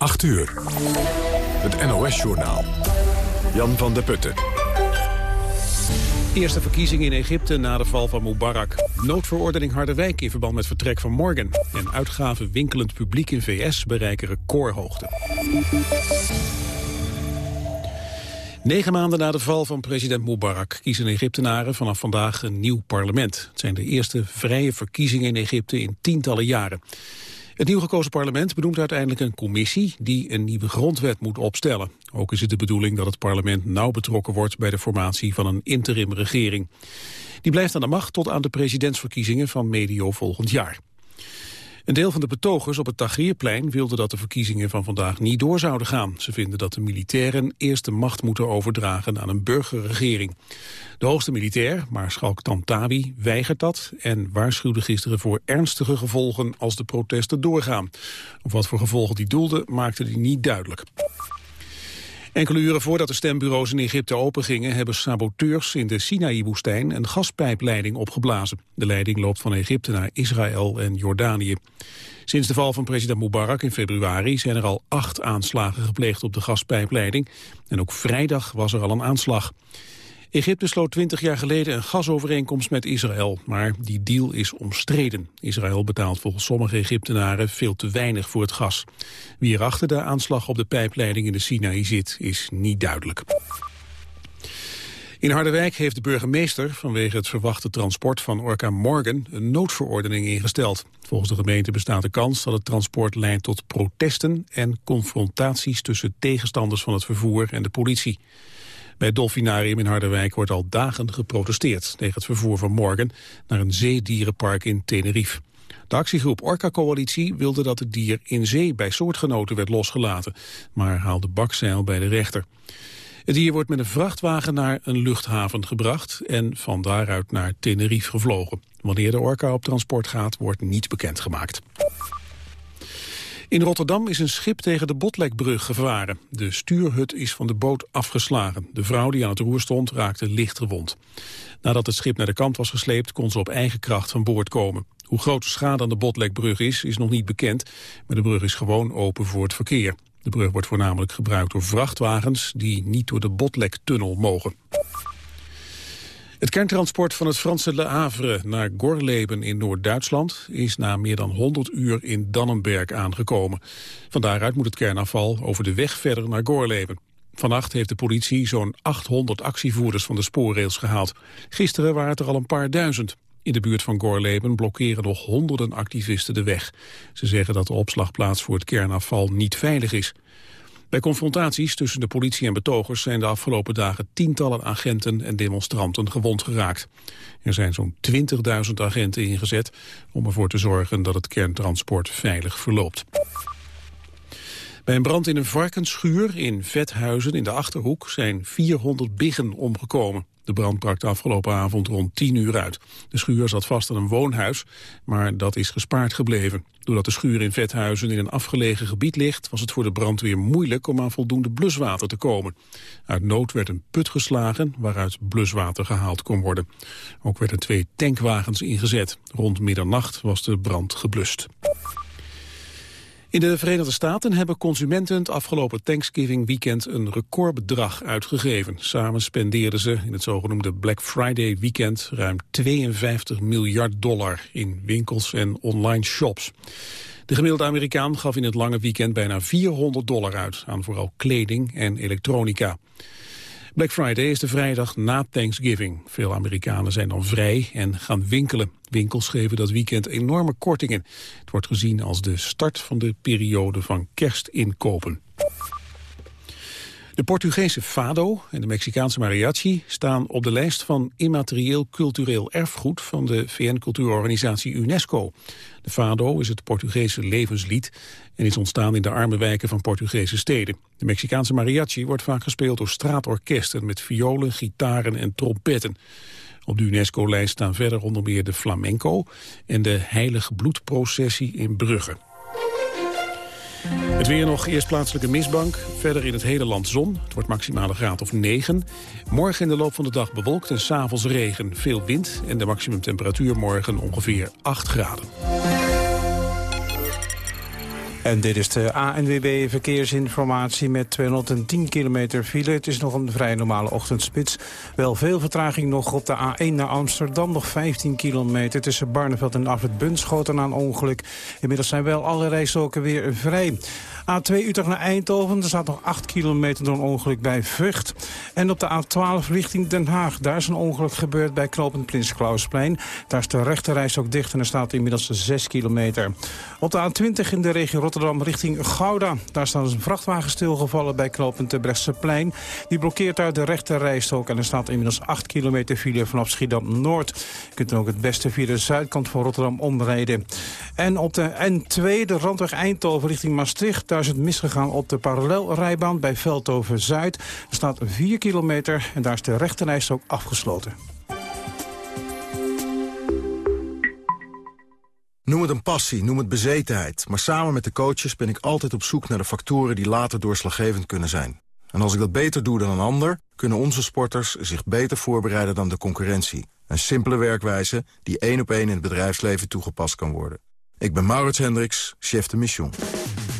8 uur. Het NOS-journaal. Jan van der Putten. Eerste verkiezingen in Egypte na de val van Mubarak. Noodverordening Harderwijk in verband met vertrek van Morgan. En uitgaven winkelend publiek in VS bereiken recordhoogte. Negen maanden na de val van president Mubarak kiezen Egyptenaren vanaf vandaag een nieuw parlement. Het zijn de eerste vrije verkiezingen in Egypte in tientallen jaren. Het nieuw gekozen parlement benoemt uiteindelijk een commissie die een nieuwe grondwet moet opstellen. Ook is het de bedoeling dat het parlement nauw betrokken wordt bij de formatie van een interimregering. Die blijft aan de macht tot aan de presidentsverkiezingen van medio volgend jaar. Een deel van de betogers op het Tahrirplein wilde dat de verkiezingen van vandaag niet door zouden gaan. Ze vinden dat de militairen eerst de macht moeten overdragen aan een burgerregering. De hoogste militair, Maarschalk Tantawi, weigert dat en waarschuwde gisteren voor ernstige gevolgen als de protesten doorgaan. Of wat voor gevolgen die doelde, maakte hij niet duidelijk. Enkele uren voordat de stembureaus in Egypte opengingen... hebben saboteurs in de Sinaï-woestijn een gaspijpleiding opgeblazen. De leiding loopt van Egypte naar Israël en Jordanië. Sinds de val van president Mubarak in februari... zijn er al acht aanslagen gepleegd op de gaspijpleiding. En ook vrijdag was er al een aanslag. Egypte sloot 20 jaar geleden een gasovereenkomst met Israël, maar die deal is omstreden. Israël betaalt volgens sommige Egyptenaren veel te weinig voor het gas. Wie er achter de aanslag op de pijpleiding in de Sinaï zit, is niet duidelijk. In Harderwijk heeft de burgemeester vanwege het verwachte transport van Orca Morgan een noodverordening ingesteld. Volgens de gemeente bestaat de kans dat het transport leidt tot protesten en confrontaties tussen tegenstanders van het vervoer en de politie. Bij het Dolfinarium in Harderwijk wordt al dagen geprotesteerd tegen het vervoer van morgen naar een zeedierenpark in Tenerife. De actiegroep Orca Coalitie wilde dat het dier in zee bij soortgenoten werd losgelaten, maar haalde bakzeil bij de rechter. Het dier wordt met een vrachtwagen naar een luchthaven gebracht en van daaruit naar Tenerife gevlogen. Wanneer de orka op transport gaat, wordt niet bekendgemaakt. In Rotterdam is een schip tegen de Botlekbrug gevaren. De stuurhut is van de boot afgeslagen. De vrouw die aan het roer stond raakte licht gewond. Nadat het schip naar de kant was gesleept kon ze op eigen kracht van boord komen. Hoe groot de schade aan de Botlekbrug is, is nog niet bekend. Maar de brug is gewoon open voor het verkeer. De brug wordt voornamelijk gebruikt door vrachtwagens die niet door de Botlektunnel mogen. Het kerntransport van het Franse Le Havre naar Gorleben in Noord-Duitsland is na meer dan 100 uur in Dannenberg aangekomen. Van daaruit moet het kernafval over de weg verder naar Gorleben. Vannacht heeft de politie zo'n 800 actievoerders van de spoorrails gehaald. Gisteren waren het er al een paar duizend. In de buurt van Gorleben blokkeren nog honderden activisten de weg. Ze zeggen dat de opslagplaats voor het kernafval niet veilig is. Bij confrontaties tussen de politie en betogers zijn de afgelopen dagen tientallen agenten en demonstranten gewond geraakt. Er zijn zo'n 20.000 agenten ingezet om ervoor te zorgen dat het kerntransport veilig verloopt. Bij een brand in een varkensschuur in Vethuizen in de Achterhoek zijn 400 biggen omgekomen. De brand brak de afgelopen avond rond 10 uur uit. De schuur zat vast aan een woonhuis, maar dat is gespaard gebleven. Doordat de schuur in Vethuizen in een afgelegen gebied ligt... was het voor de brandweer moeilijk om aan voldoende bluswater te komen. Uit nood werd een put geslagen waaruit bluswater gehaald kon worden. Ook werden twee tankwagens ingezet. Rond middernacht was de brand geblust. In de Verenigde Staten hebben consumenten het afgelopen Thanksgiving weekend een recordbedrag uitgegeven. Samen spendeerden ze in het zogenoemde Black Friday weekend ruim 52 miljard dollar in winkels en online shops. De gemiddelde Amerikaan gaf in het lange weekend bijna 400 dollar uit aan vooral kleding en elektronica. Black Friday is de vrijdag na Thanksgiving. Veel Amerikanen zijn dan vrij en gaan winkelen. Winkels geven dat weekend enorme kortingen. Het wordt gezien als de start van de periode van kerstinkopen. De Portugese Fado en de Mexicaanse Mariachi staan op de lijst van immaterieel cultureel erfgoed van de VN-cultuurorganisatie UNESCO. De Fado is het Portugese levenslied en is ontstaan in de arme wijken van Portugese steden. De Mexicaanse Mariachi wordt vaak gespeeld door straatorkesten met violen, gitaren en trompetten. Op de UNESCO-lijst staan verder onder meer de flamenco en de heilige bloedprocessie in Brugge. Het weer nog, eerst plaatselijke mistbank. Verder in het hele land zon. Het wordt maximale graad of 9. Morgen in de loop van de dag bewolkt en s'avonds regen. Veel wind en de maximumtemperatuur morgen ongeveer 8 graden. En dit is de ANWB Verkeersinformatie met 210 kilometer file. Het is nog een vrij normale ochtendspits. Wel veel vertraging nog op de A1 naar Amsterdam. Nog 15 kilometer tussen Barneveld en Afrit Bunschoten aan ongeluk. Inmiddels zijn wel alle rijstroken weer vrij. A2 Utrecht naar Eindhoven. Er staat nog 8 kilometer door een ongeluk bij Vught. En op de A12 richting Den Haag. Daar is een ongeluk gebeurd bij knooppunt Prins Klausplein. Daar is de rechterreis ook dicht en er staat inmiddels 6 kilometer. Op de A20 in de regio Rotterdam richting Gouda. Daar staat een vrachtwagen stilgevallen bij knooppunt Brechtseplein. Die blokkeert daar de rechterrijstrook en er staat inmiddels 8 kilometer file vanaf Schiedam-Noord. Je kunt dan ook het beste via de zuidkant van Rotterdam omrijden. En op de N2, de randweg Eindhoven richting Maastricht... daar is het misgegaan op de parallelrijbaan bij Veldhoven-Zuid. Er staat 4 kilometer en daar is de rechterrijstrook afgesloten. Noem het een passie, noem het bezetenheid. Maar samen met de coaches ben ik altijd op zoek naar de factoren die later doorslaggevend kunnen zijn. En als ik dat beter doe dan een ander, kunnen onze sporters zich beter voorbereiden dan de concurrentie. Een simpele werkwijze die één op één in het bedrijfsleven toegepast kan worden. Ik ben Maurits Hendricks, chef de mission.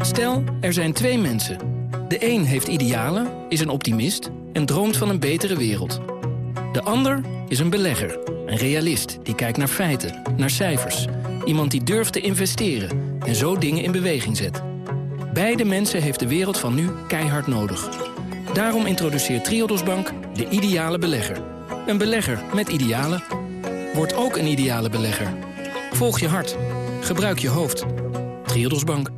Stel, er zijn twee mensen. De een heeft idealen, is een optimist en droomt van een betere wereld. De ander is een belegger, een realist die kijkt naar feiten, naar cijfers. Iemand die durft te investeren en zo dingen in beweging zet. Beide mensen heeft de wereld van nu keihard nodig. Daarom introduceert Triodos Bank de ideale belegger. Een belegger met idealen. Word ook een ideale belegger. Volg je hart. Gebruik je hoofd. Triodos Bank.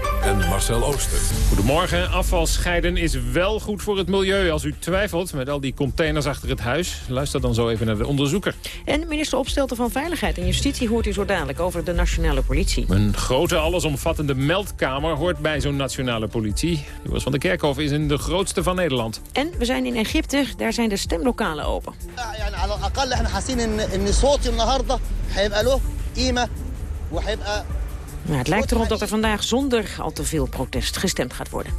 en Marcel Ooster. Goedemorgen. Afval scheiden is wel goed voor het milieu. Als u twijfelt met al die containers achter het huis... luister dan zo even naar de onderzoeker. En minister Opstelten van Veiligheid en Justitie... hoort u zo dadelijk over de nationale politie. Een grote, allesomvattende meldkamer hoort bij zo'n nationale politie. Joris van der Kerkhof is in de grootste van Nederland. En we zijn in Egypte. Daar zijn de stemlokalen open. Nou, het lijkt erop dat er vandaag zonder al te veel protest gestemd gaat worden.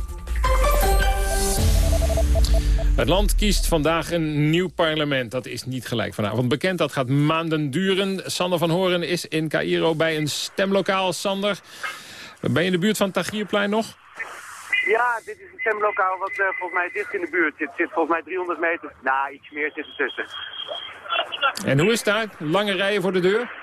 Het land kiest vandaag een nieuw parlement. Dat is niet gelijk vanavond bekend. Dat gaat maanden duren. Sander van Horen is in Cairo bij een stemlokaal. Sander, ben je in de buurt van Tahrirplein nog? Ja, dit is een stemlokaal wat uh, volgens mij dicht in de buurt zit. Zit volgens mij 300 meter. Nou, iets meer zit ertussen. En hoe is het daar? Lange rijen voor de deur?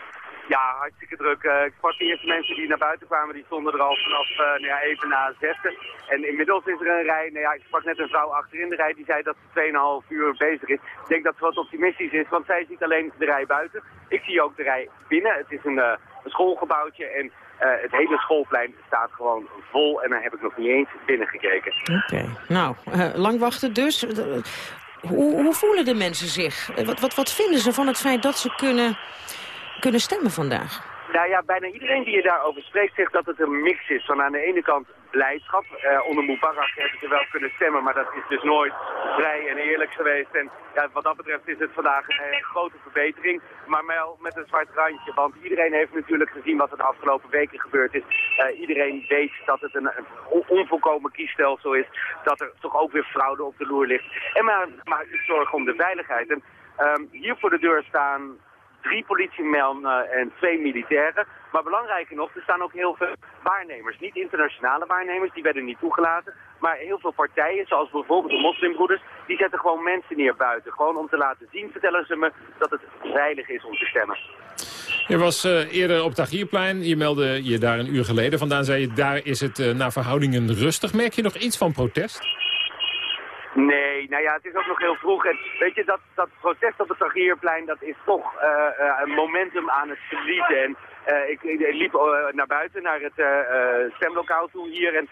Ja, hartstikke druk. Uh, ik sprak de eerste mensen die naar buiten kwamen, die stonden er al vanaf uh, nou ja, even na zessen. En inmiddels is er een rij, nou ja, ik sprak net een vrouw achterin de rij, die zei dat ze 2,5 uur bezig is. Ik denk dat ze wat optimistisch is, want zij ziet alleen de rij buiten. Ik zie ook de rij binnen. Het is een, uh, een schoolgebouwtje en het hele schoolplein staat gewoon vol en daar heb ik nog niet eens binnen gekeken. Oké, nou, lang wachten dus. Hoe, hoe, voelen de mensen zich? Wat, wat, wat vinden ze van het feit dat ze kunnen kunnen stemmen vandaag? Nou ja, bijna iedereen die je daarover spreekt zegt dat het een mix is. Van aan de ene kant blijdschap. Uh, onder Mubarak hebben ze wel kunnen stemmen, maar dat is dus nooit vrij en eerlijk geweest. En ja, wat dat betreft is het vandaag een grote verbetering, maar wel met een zwart randje. Want iedereen heeft natuurlijk gezien wat er de afgelopen weken gebeurd is. Uh, iedereen weet dat het een, onvolkomen kiesstelsel is, dat er toch ook weer fraude op de loer ligt. En maar zich zorgen om de veiligheid. En um, hier voor de deur staan drie politiemannen en twee militairen. Maar belangrijker nog, er staan ook heel veel waarnemers. Niet internationale waarnemers, die werden niet toegelaten. Maar heel veel partijen, zoals bijvoorbeeld de moslimbroeders, die zetten gewoon mensen neer buiten. Gewoon om te laten zien, vertellen ze me, dat het veilig is om te stemmen. Je was uh, eerder op Tahrirplein, je meldde je daar een uur geleden. Vandaan zei je, daar is het uh, naar verhoudingen rustig. Merk je nog iets van protest? Nee, nou ja, het is ook nog heel vroeg. En weet je, dat, dat protest op het Tahrirplein, dat is toch uh, uh, een momentum aan het verliezen. En uh, ik, liep naar buiten, naar het stemlokaal toe hier. En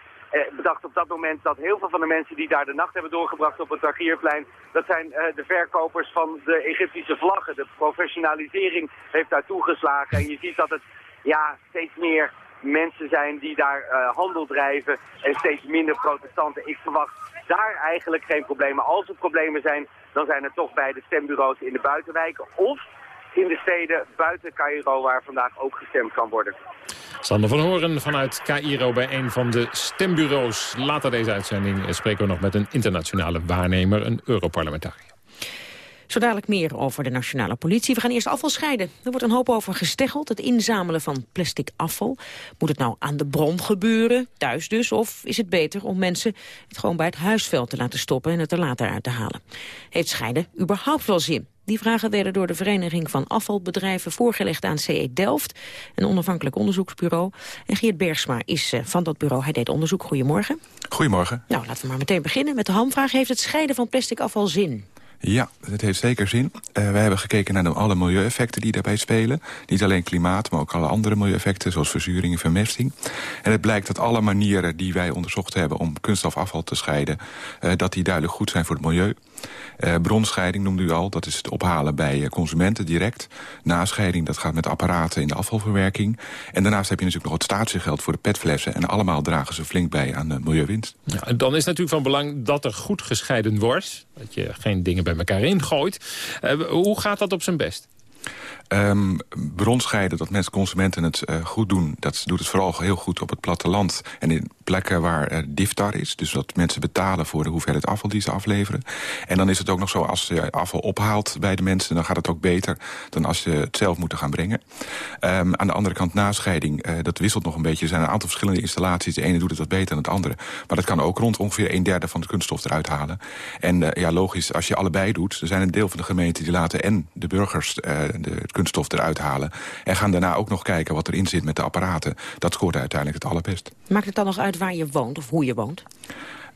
bedacht op dat moment dat heel veel van de mensen die daar de nacht hebben doorgebracht op het Tahrirplein, dat zijn de verkopers van de Egyptische vlaggen. De professionalisering heeft daar toegeslagen. En je ziet dat het ja, steeds meer mensen zijn die daar uh, handel drijven en steeds minder protestanten. Ik verwacht daar eigenlijk geen problemen. Als er problemen zijn, dan zijn er toch bij de stembureaus in de buitenwijken of in de steden buiten Cairo waar vandaag ook gestemd kan worden. Sander van Horen vanuit Cairo bij een van de stembureaus. Later deze uitzending spreken we nog met een internationale waarnemer, een Europarlementariër. Zo dadelijk meer over de nationale politie. We gaan eerst afval scheiden. Er wordt een hoop over gesteggeld, het inzamelen van plastic afval. Moet het nou aan de bron gebeuren, thuis dus? Of is het beter om mensen het gewoon bij het huisveld te laten stoppen... en het er later uit te halen? Heeft scheiden überhaupt wel zin? Die vragen werden door de Vereniging van Afvalbedrijven voorgelegd aan CE Delft, een onafhankelijk onderzoeksbureau. En Geert Bergsma is uh, van dat bureau. Hij deed onderzoek. Goedemorgen. Goedemorgen. Nou, laten we maar meteen beginnen met de hamvraag. Heeft het scheiden van plastic afval zin? Ja, dat heeft zeker zin. Uh, wij hebben gekeken naar de, alle milieueffecten die daarbij spelen. Niet alleen klimaat, maar ook alle andere milieueffecten... zoals verzuring en vermesting. En het blijkt dat alle manieren die wij onderzocht hebben... om kunststofafval te scheiden, uh, dat die duidelijk goed zijn voor het milieu. Uh, bronscheiding noemde u al, dat is het ophalen bij consumenten direct. Nascheiding, dat gaat met apparaten in de afvalverwerking. En daarnaast heb je natuurlijk nog het statiegeld voor de petflessen. En allemaal dragen ze flink bij aan de milieuwinst. Ja, dan is natuurlijk van belang dat er goed gescheiden wordt. Dat je geen dingen bij elkaar ingooit. Hoe gaat dat op zijn best? Um, bronscheiden, dat mensen, consumenten het uh, goed doen... dat doet het vooral heel goed op het platteland... en in plekken waar uh, diftar is. Dus dat mensen betalen voor de hoeveelheid afval die ze afleveren. En dan is het ook nog zo, als je afval ophaalt bij de mensen... dan gaat het ook beter dan als ze het zelf moeten gaan brengen. Um, aan de andere kant nascheiding, uh, dat wisselt nog een beetje. Er zijn een aantal verschillende installaties. De ene doet het wat beter dan het andere. Maar dat kan ook rond ongeveer een derde van de kunststof eruit halen. En ja, logisch, als je allebei doet... er zijn een deel van de gemeente die laten en de burgers... de kunststof eruit halen. En gaan daarna ook nog kijken wat erin zit met de apparaten. Dat scoort uiteindelijk het allerbest. Maakt het dan nog uit waar je woont of hoe je woont?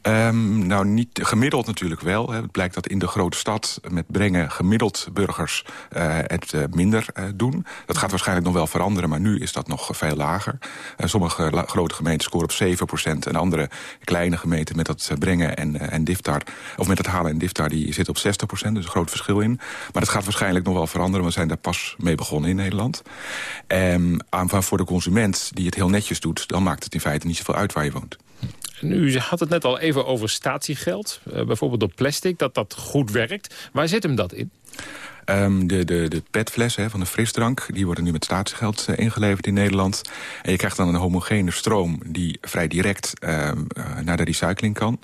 Um, nou, niet gemiddeld natuurlijk wel. Hè. Het blijkt dat in de grote stad met brengen gemiddeld burgers uh, het uh, minder uh, doen. Dat gaat waarschijnlijk nog wel veranderen, maar nu is dat nog veel lager. sommige grote gemeenten scoren op 7%. En andere kleine gemeenten met dat brengen en, en diftar, of met het halen en diftar, die zitten op 60%. Dus een groot verschil in. Maar dat gaat waarschijnlijk nog wel veranderen. We zijn daar pas mee begonnen in Nederland. Um, aan, voor de consument die het heel netjes doet, dan maakt het in feite niet zoveel uit waar je woont. U had het net al even over statiegeld, uh, bijvoorbeeld op plastic, dat dat goed werkt. Waar zit hem dat in? Um, de, de, de petflessen van de frisdrank, die worden nu met statiegeld uh, ingeleverd in Nederland. En je krijgt dan een homogene stroom die vrij direct uh, uh, naar de recycling kan.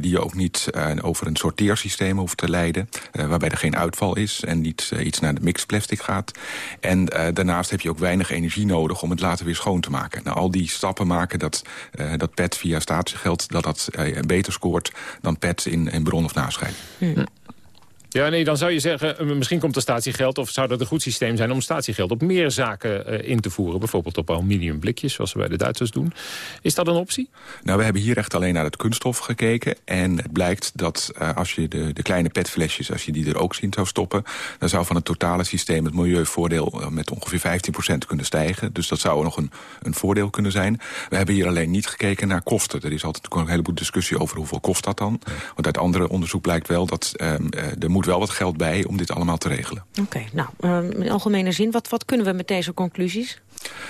die je ook niet over een sorteersysteem hoeft te leiden. waarbij er geen uitval is en niet iets naar de mixplastic gaat. En daarnaast heb je ook weinig energie nodig om het later weer schoon te maken. Nou, al die stappen maken dat, dat pet via statiegeld dat dat beter scoort dan pet in, in bron- of nascheiding. Hm. Ja, nee, dan zou je zeggen, eh, misschien komt er statiegeld... of zou dat een goed systeem zijn om statiegeld op meer zaken uh, in te voeren. Bijvoorbeeld op aluminium blikjes, zoals we bij de Duitsers doen. Is dat een optie? Nou, we hebben hier echt alleen naar het kunststof gekeken. En het blijkt dat uh, als je de, de kleine petflesjes, als je die er ook zien zou stoppen... dan zou van het totale systeem het milieuvoordeel met ongeveer 15% kunnen stijgen. Dus dat zou nog een, een voordeel kunnen zijn. We hebben hier alleen niet gekeken naar kosten. Er is altijd een heleboel discussie over hoeveel kost dat dan. Want uit andere onderzoek blijkt wel dat um, er wel wat geld bij om dit allemaal te regelen. Oké, nou, uh, in algemene zin, wat, wat kunnen we met deze conclusies?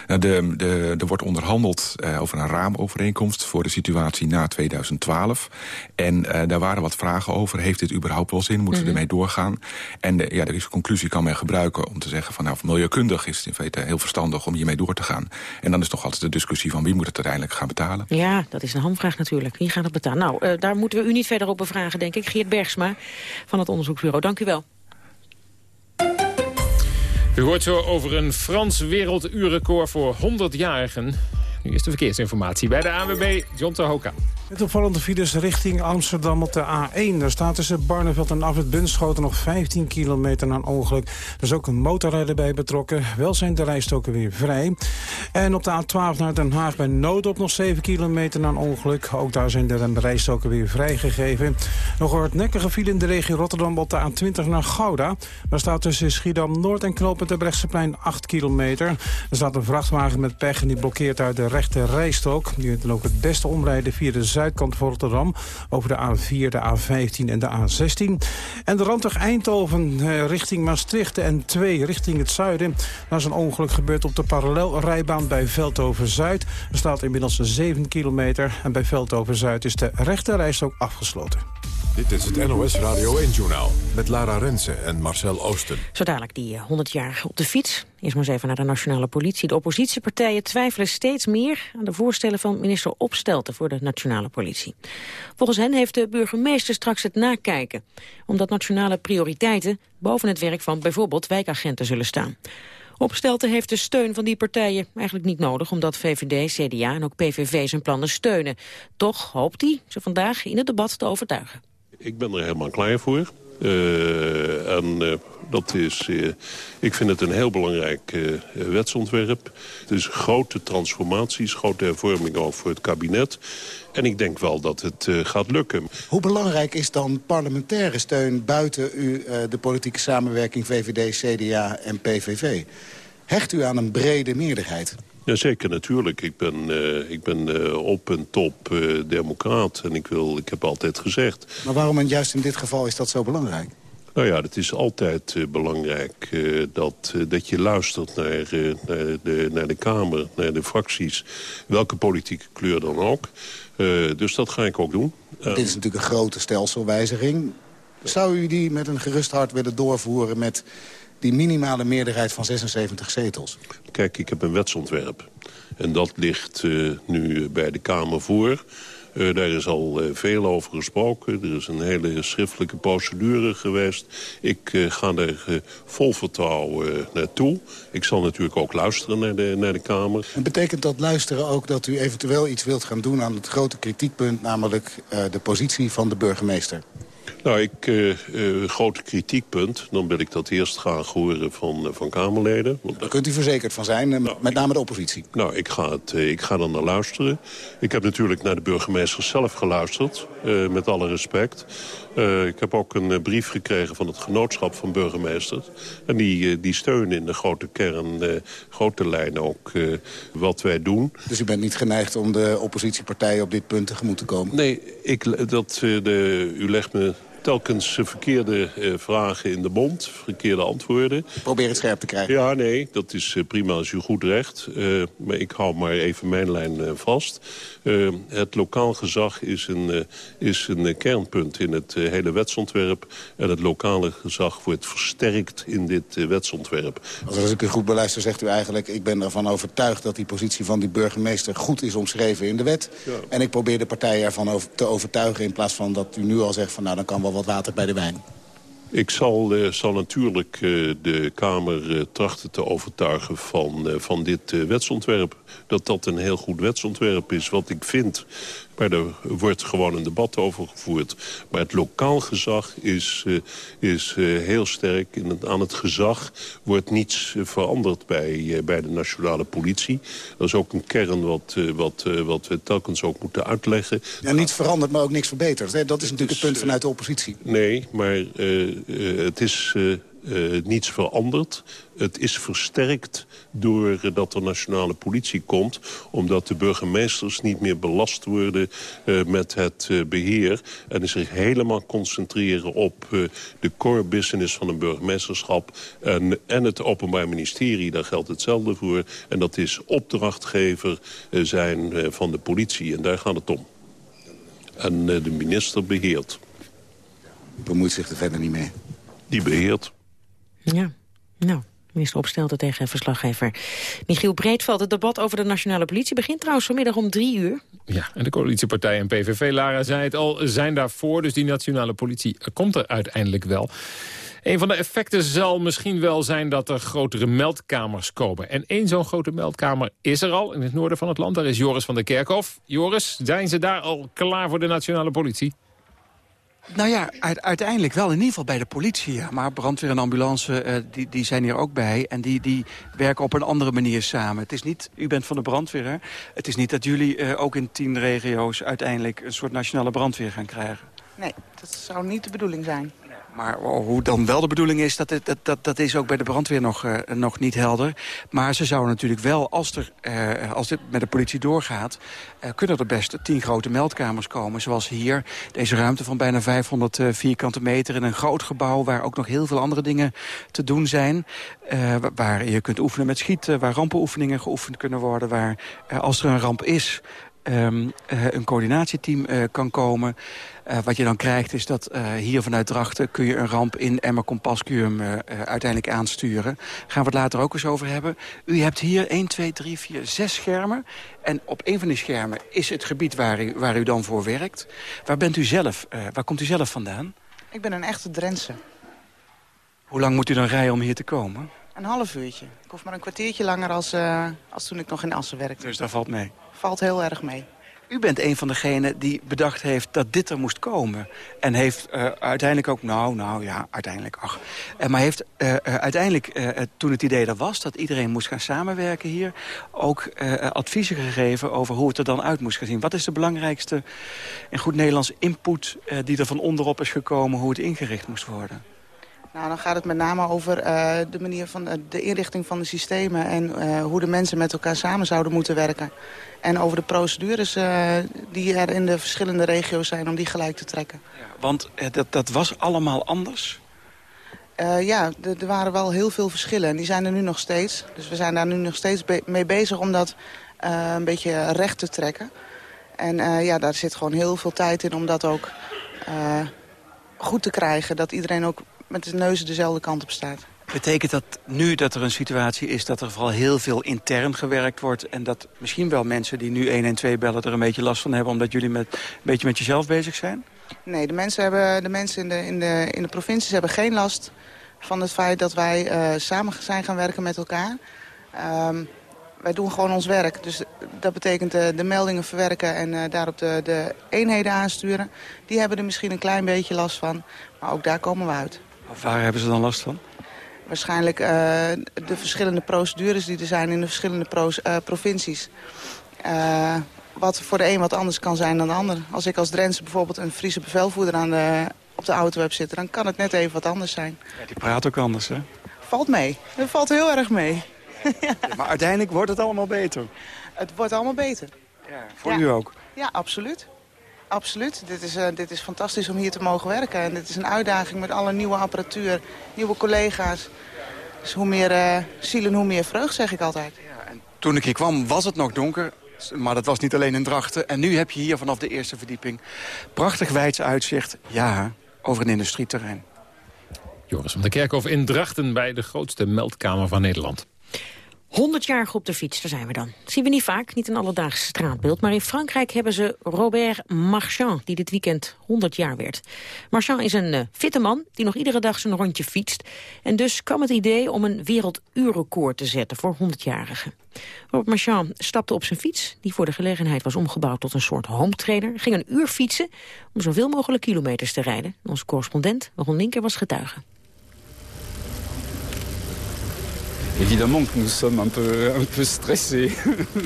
Nou, de, de, er wordt onderhandeld uh, over een raamovereenkomst voor de situatie na 2012. En uh, daar waren wat vragen over. Heeft dit überhaupt wel zin? Moeten we mm -hmm. ermee doorgaan? En de, ja, deze conclusie kan men gebruiken om te zeggen van... nou, milieukundig is het in feite heel verstandig om hiermee door te gaan. En dan is toch altijd de discussie van wie moet het uiteindelijk gaan betalen. Ja, dat is een hamvraag natuurlijk. Wie gaat het betalen? Nou, uh, daar moeten we u niet verder op bevragen, denk ik. Geert Bergsma van het onderzoeksbureau. Dank u wel. U hoort zo over een Frans werelduurrecord voor 100-jarigen. Nu is de verkeersinformatie bij de ANWB, John Tehoka. Het opvallende files richting Amsterdam op de A1. Daar staat tussen Barneveld en Afrit Bunschoten nog 15 kilometer na een ongeluk. Er is ook een motorrijder bij betrokken. Wel zijn de rijstoken weer vrij. En op de A12 naar Den Haag bij Noodop nog 7 kilometer na een ongeluk. Ook daar zijn de rijstoken weer vrijgegeven. Nog een hardnekkige file in de regio Rotterdam op de A20 naar Gouda. Daar staat tussen Schiedam-Noord en Knooppunt Brechtseplein 8 kilometer. Er staat een vrachtwagen met pech en die blokkeert uit de rechte rijstok. Die kunt ook het beste omrijden via de zuidkant van Rotterdam... over de A4, de A15 en de A16. En de randweg Eindhoven eh, richting Maastricht en 2 richting het zuiden. Daar is een ongeluk gebeurd op de parallelrijbaan bij Veldhoven-Zuid. Er staat inmiddels 7 kilometer en bij Veldhoven-Zuid is de rechte rijstok afgesloten. Dit is het NOS Radio 1-journaal met Lara Rensen en Marcel Oosten. Zo dadelijk die 100-jarige op de fiets. Eerst maar eens even naar de nationale politie. De oppositiepartijen twijfelen steeds meer aan de voorstellen van minister Opstelten voor de nationale politie. Volgens hen heeft de burgemeester straks het nakijken, omdat nationale prioriteiten boven het werk van bijvoorbeeld wijkagenten zullen staan. Opstelten heeft de steun van die partijen eigenlijk niet nodig... omdat VVD, CDA en ook PVV zijn plannen steunen. Toch hoopt hij ze vandaag in het debat te overtuigen. Ik ben er helemaal klaar voor. Uh, en uh, dat is, uh, ik vind het een heel belangrijk wetsontwerp. Het is grote transformaties, grote hervormingen ook voor het kabinet. En ik denk wel dat het gaat lukken. Hoe belangrijk is dan parlementaire steun buiten u, de politieke samenwerking VVD, CDA en PVV? Hecht u aan een brede meerderheid? Jazeker, natuurlijk. Ik ben, uh, ik ben uh, op en top uh, democraat. En ik, wil, ik heb altijd gezegd... Maar waarom en juist in dit geval is dat zo belangrijk? Nou ja, het is altijd belangrijk dat, dat je luistert naar, naar, de, naar de Kamer, naar de fracties. Welke politieke kleur dan ook. dus dat ga ik ook doen. Dit is natuurlijk een grote stelselwijziging. Zou u die met een gerust hart willen doorvoeren met die minimale meerderheid van 76 zetels? Kijk, ik heb een wetsontwerp. En dat ligt uh, nu bij de Kamer voor. Uh, daar is al uh, veel over gesproken. Er is een hele schriftelijke procedure geweest. Ik uh, ga er vol vertrouwen naartoe. Ik zal natuurlijk ook luisteren naar de, naar de Kamer. En betekent dat luisteren ook dat u eventueel iets wilt gaan doen... aan het grote kritiekpunt, namelijk de positie van de burgemeester? Nou, ik, uh, uh, groot kritiekpunt. Dan wil ik dat eerst graag horen van, uh, van Kamerleden. Want, Daar kunt u verzekerd van zijn, nou, met name de oppositie. Nou, ik ga, het, ik ga er naar luisteren. Ik heb natuurlijk naar de burgemeester zelf geluisterd. met alle respect. ik heb ook een brief gekregen van het genootschap van burgemeesters. En die, die steunen in de grote kern, grote lijn ook wat wij doen. Dus u bent niet geneigd om de oppositiepartijen op dit punt tegemoet te komen? Nee, ik, dat, de, u legt me telkens verkeerde uh, vragen in de mond, verkeerde antwoorden. Probeer het scherp te krijgen. Ja, nee, dat is uh, prima als u goed recht. Uh, maar ik hou maar even mijn lijn vast. het lokaal gezag is een, is een kernpunt in het hele wetsontwerp. En het lokale gezag wordt versterkt in dit wetsontwerp. Als ik u goed beluister, zegt u eigenlijk... ik ben ervan overtuigd dat die positie van die burgemeester goed is omschreven in de wet. Ja. En ik probeer de partijen ervan over te overtuigen... in plaats van dat u nu al zegt van nou dan kan wel wat water bij de wijn. Ik zal, uh, zal natuurlijk uh, de Kamer uh, trachten te overtuigen van, van dit wetsontwerp. Dat dat een heel goed wetsontwerp is. Wat ik vind maar er wordt gewoon een debat over gevoerd. Maar het lokaal gezag is, uh, is uh, heel sterk. In het, aan het gezag wordt niets uh, veranderd bij, bij de nationale politie. Dat is ook een kern wat, wat, wat we telkens ook moeten uitleggen. Ja, niets veranderd, maar ook niks verbeterd. Hè? Dat is natuurlijk het punt vanuit de oppositie. Nee, maar het is uh, niets veranderd. Het is versterkt doordat er nationale politie komt... omdat de burgemeesters niet meer belast worden uh, met het uh, beheer... en zich helemaal concentreren op de core business van een burgemeesterschap... En, en het Openbaar Ministerie, daar geldt hetzelfde voor. En dat is opdrachtgever zijn van de politie. En daar gaat het om. En de minister beheert. Bemoeit zich er verder niet mee. Die beheert. Ja, nou, minister Opstelten tegen verslaggever Michiel Breedveld. Het debat over de nationale politie begint trouwens vanmiddag om drie uur. Ja, en de coalitiepartij en PVV, Lara zei het al, zijn daarvoor. Dus die nationale politie komt er uiteindelijk wel. Een van de effecten zal misschien wel zijn dat er grotere meldkamers komen. En één zo'n grote meldkamer is er al in het noorden van het land. Daar is Joris van der Kerkhof. Joris, zijn ze daar al klaar voor de nationale politie? Nou ja, uiteindelijk wel. In ieder geval bij de politie. Maar brandweer en ambulance, uh, die, die zijn hier ook bij. En die, die werken op een andere manier samen. Het is niet, u bent van de brandweer, hè? Het is niet dat jullie uh, ook in tien regio's uiteindelijk een soort nationale brandweer gaan krijgen. Nee, dat zou niet de bedoeling zijn. Maar hoe dan wel de bedoeling is, dat, dat, dat, dat is ook bij de brandweer nog, uh, nog niet helder. Maar ze zouden natuurlijk wel, als, er, uh, als dit met de politie doorgaat... Uh, kunnen er best tien grote meldkamers komen. Zoals hier, deze ruimte van bijna 500 vierkante meter... in een groot gebouw waar ook nog heel veel andere dingen te doen zijn. waar je kunt oefenen met schieten, waar rampenoefeningen geoefend kunnen worden... waar als er een ramp is, um, uh, een coördinatieteam uh, kan komen. Uh, wat je dan krijgt is dat hier vanuit Drachten kun je een ramp in Emmer Compascuum uiteindelijk aansturen. Gaan we het later ook eens over hebben. U hebt hier 1, 2, 3, 4, 6 schermen. En op een van die schermen is het gebied waar u, waar u dan voor werkt. Waar bent u zelf? waar komt u zelf vandaan? Ik ben een echte Drentse. Hoe lang moet u dan rijden om hier te komen? Een half uurtje. Ik hoef maar een kwartiertje langer als, als toen ik nog in Assen werkte. Dus dat valt mee? Valt heel erg mee. U bent een van degenen die bedacht heeft dat dit er moest komen. En heeft uh, uiteindelijk ook, nou, nou ja, uiteindelijk, ach. Uh, maar heeft uh, uiteindelijk, toen het idee er was dat iedereen moest gaan samenwerken hier... ook adviezen gegeven over hoe het er dan uit moest gaan zien. Wat is de belangrijkste, in goed Nederlands, input die er van onderop is gekomen... hoe het ingericht moest worden? Nou, dan gaat het met name over uh, de manier van uh, de inrichting van de systemen... en uh, hoe de mensen met elkaar samen zouden moeten werken. En over de procedures die er in de verschillende regio's zijn om die gelijk te trekken. Ja, want dat, dat was allemaal anders? ja, er waren wel heel veel verschillen en die zijn er nu nog steeds. Dus we zijn daar nu nog steeds be mee bezig om dat een beetje recht te trekken. En ja, daar zit gewoon heel veel tijd in om dat ook goed te krijgen. Dat iedereen ook met de neus dezelfde kant op staat. Betekent dat nu dat er een situatie is dat er vooral heel veel intern gewerkt wordt... en dat misschien wel mensen die nu 112 bellen er een beetje last van hebben... omdat jullie met, een beetje met jezelf bezig zijn? Nee, de mensen, hebben, de mensen in, de, in, de, in de provincies hebben geen last van het feit dat wij uh, samen zijn gaan werken met elkaar. Um, wij doen gewoon ons werk. Dus dat betekent de, de meldingen verwerken en uh, daarop de, de eenheden aansturen. Die hebben er misschien een klein beetje last van, maar ook daar komen we uit. Waar hebben ze dan last van? Waarschijnlijk uh, de verschillende procedures die er zijn in de verschillende uh, provincies. Uh, wat voor de een wat anders kan zijn dan de ander. Als ik als Drentse bijvoorbeeld een Friese bevelvoerder aan de, op de auto heb zitten... dan kan het net even wat anders zijn. Ja, die praat ook anders, hè? Valt mee. Het valt heel erg mee. ja. Maar uiteindelijk wordt het allemaal beter? Het wordt allemaal beter. Ja, voor u ook? Ja, absoluut. Absoluut. Dit is, uh, dit is fantastisch om hier te mogen werken. En dit is een uitdaging met alle nieuwe apparatuur, nieuwe collega's. Dus hoe meer uh, zielen, hoe meer vreugd, zeg ik altijd. Ja, en toen ik hier kwam was het nog donker. Maar dat was niet alleen in Drachten. En nu heb je hier vanaf de eerste verdieping prachtig wijds uitzicht. Ja, over een industrieterrein. Joris van der Kerkhof in Drachten bij de grootste meldkamer van Nederland. 100 jaar op de fiets, daar zijn we dan. Dat zien we niet vaak, niet een alledaags straatbeeld. Maar in Frankrijk hebben ze Robert Marchand, die dit weekend 100 jaar werd. Marchand is een uh, fitte man die nog iedere dag zijn rondje fietst. En dus kwam het idee om een werelduurrecord te zetten voor 100-jarigen. Robert Marchand stapte op zijn fiets, die voor de gelegenheid was omgebouwd tot een soort home trainer. Ging een uur fietsen om zoveel mogelijk kilometers te rijden. Onze correspondent, Ron Linker, was getuige. Évidemment que nous sommes un peu, un peu stressés.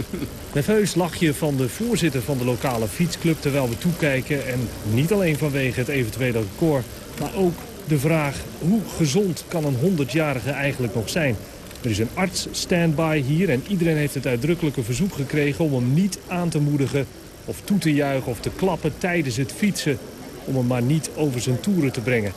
Nerveus lachje van de voorzitter van de lokale fietsclub terwijl we toekijken. En niet alleen vanwege het eventuele record, maar ook de vraag hoe gezond kan een 100-jarige eigenlijk nog zijn. Er is een arts standby hier en iedereen heeft het uitdrukkelijke verzoek gekregen om hem niet aan te moedigen of toe te juichen of te klappen tijdens het fietsen om hem maar niet over zijn toeren te brengen.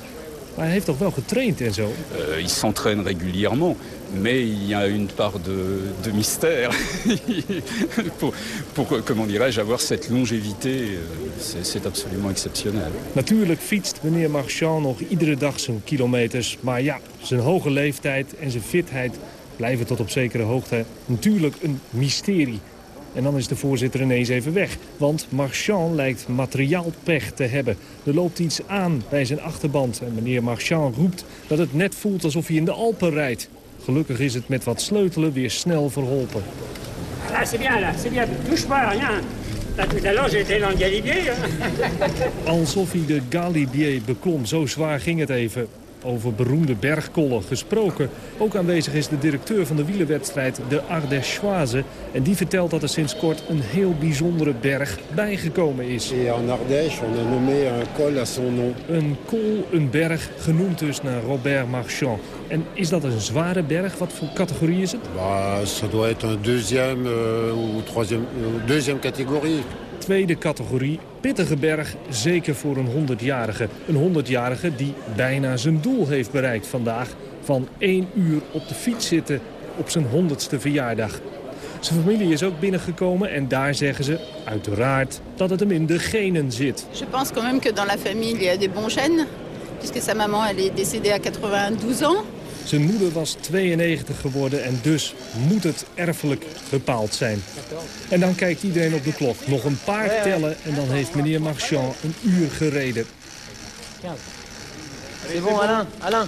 Maar hij heeft toch wel getraind en zo? Euh, il s'entraîne régulièrement, mais il y a une part de, de mystère. pour, pour, comment dirais-je, avoir cette longévité, euh, c'est- absolument exceptionnel. Natuurlijk fietst meneer Marchand nog iedere dag zijn kilometers. Maar ja, zijn hoge leeftijd en zijn fitheid blijven tot op zekere hoogte natuurlijk een mysterie. En dan is de voorzitter ineens even weg. Want Marchand lijkt materiaalpech te hebben. Er loopt iets aan bij zijn achterband. En meneer Marchand roept dat het net voelt alsof hij in de Alpen rijdt. Gelukkig is het met wat sleutelen weer snel verholpen. Là, c'est bien, là, c'est bien. Touche pas rien. Alsof hij de Galibier beklom. Zo zwaar ging het even. Over beroemde bergkollen gesproken. Ook aanwezig is de directeur van de wielerwedstrijd, de Ardèchoise. En die vertelt dat er sinds kort een heel bijzondere berg bijgekomen is. En Ardèche, on a nommé un col à son nom. Een kool, een berg, genoemd dus naar Robert Marchand. En is dat een zware berg? Wat voor categorie is het? Bah, ça doit être un deuxième euh, ou troisième, euh, deuxième catégorie. Tweede categorie, pittige berg, zeker voor een 100-jarige. Een 100-jarige die bijna zijn doel heeft bereikt vandaag. Van één uur op de fiets zitten op zijn 100ste verjaardag. Zijn familie is ook binnengekomen en daar zeggen ze uiteraard dat het hem in de genen zit. Je pense quand même que dans la famille, il y a des bons gènes, puisque sa maman, elle est décédée à 92 ans. Zijn moeder was 92 geworden en dus moet het erfelijk bepaald zijn. En dan kijkt iedereen op de klok. Nog een paar tellen en dan heeft meneer Marchand een uur gereden. C'est bon, Alain Alain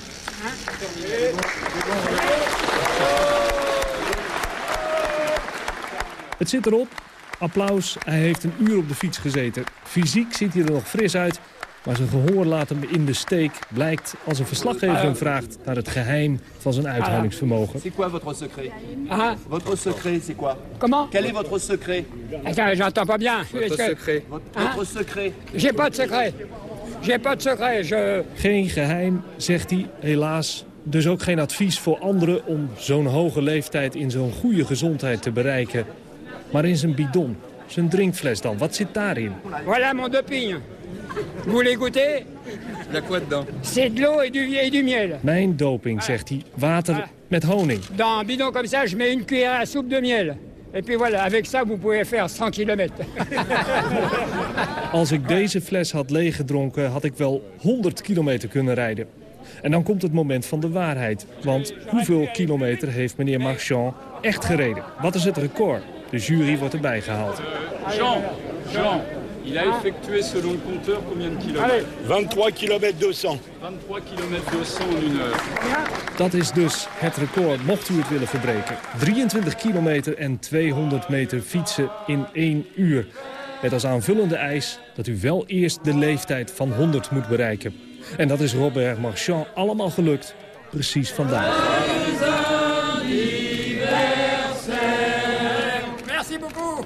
Het zit erop. Applaus. Hij heeft een uur op de fiets gezeten. Fysiek ziet hij er nog fris uit. Maar zijn gehoor laat hem in de steek. Blijkt als een verslaggever hem vraagt naar het geheim van zijn uithoudingsvermogen. C'est quoi votre secret Ah, Votre secret, c'est quoi comment Quel est votre secret Attends, j'entends pas bien. Votre secret. Votre, Hein votre secret. J'ai pas de secret. J'ai pas de secret. Je... Geen geheim, zegt hij, helaas. Dus ook geen advies voor anderen om zo'n hoge leeftijd in zo'n goede gezondheid te bereiken. Maar in zijn bidon, zijn drinkfles dan, wat zit daarin? Voilà mon doping. Vous goûter Il y a quoi dedans C'est de l'eau et du, et du miel. Mijn doping, zegt hij, water met honing. Dans un bidon comme ça, je mets une cuillère à soupe de miel. Et puis voilà, avec ça, vous pouvez faire 100 km. Als ik deze fles had leeggedronken, had ik wel 100 kilometer kunnen rijden. En dan komt het moment van de waarheid. Want hoeveel kilometer heeft meneer Marchand echt gereden? Wat is het record? De jury wordt erbij gehaald. Jean, Jean, il a effectué selon le compteur combien de kilomètres 23 km 200. 23 km 200 en une heure. Dat is dus het record, mocht u het willen verbreken. 23 kilometer en 200 meter fietsen in één uur. Met als aanvullende eis dat u wel eerst de leeftijd van 100 moet bereiken. En dat is Robert Marchand allemaal gelukt, precies vandaag. Merci beaucoup.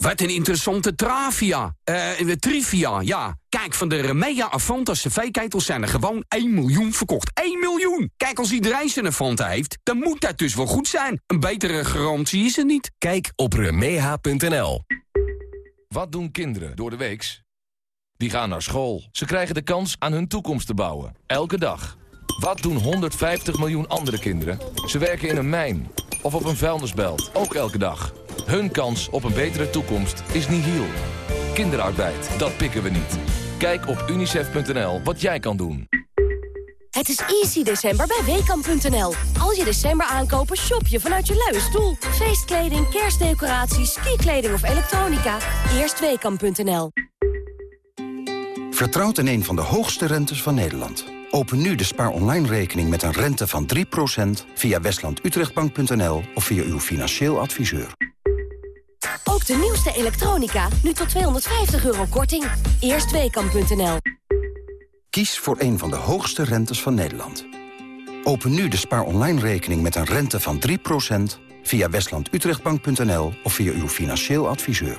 Wat een interessante travia. Eh, trivia, ja. Kijk, van de Remea Avanta cv-ketels zijn er gewoon 1 miljoen verkocht. 1 miljoen! Kijk, als iedereen zijn Avanta heeft, dan moet dat dus wel goed zijn. Een betere garantie is er niet. Kijk op remeha.nl. Wat doen kinderen door de weeks? Die gaan naar school. Ze krijgen de kans aan hun toekomst te bouwen. Elke dag. Wat doen 150 miljoen andere kinderen? Ze werken in een mijn of op een vuilnisbelt. Ook elke dag. Hun kans op een betere toekomst is nihil. Kinderarbeid, dat pikken we niet. Kijk op unicef.nl wat jij kan doen. Het is easy december bij Weekamp.nl. Als je december aankopen, shop je vanuit je luie stoel. Feestkleding, kerstdecoraties, skikleding of elektronica. Eerst Weekamp.nl. Vertrouwt in een van de hoogste rentes van Nederland. Open nu de spaar online rekening met een rente van 3% via westlandutrechtbank.nl of via uw financieel adviseur. Ook de nieuwste elektronica, nu tot 250 euro korting. Eerst Weekamp.nl. Kies voor een van de hoogste rentes van Nederland. Open nu de spaar online rekening met een rente van 3% via westlandutrechtbank.nl of via uw financieel adviseur.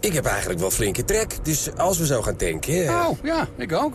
Ik heb eigenlijk wel flinke trek, dus als we zo gaan tanken... Oh, ja, ik ook.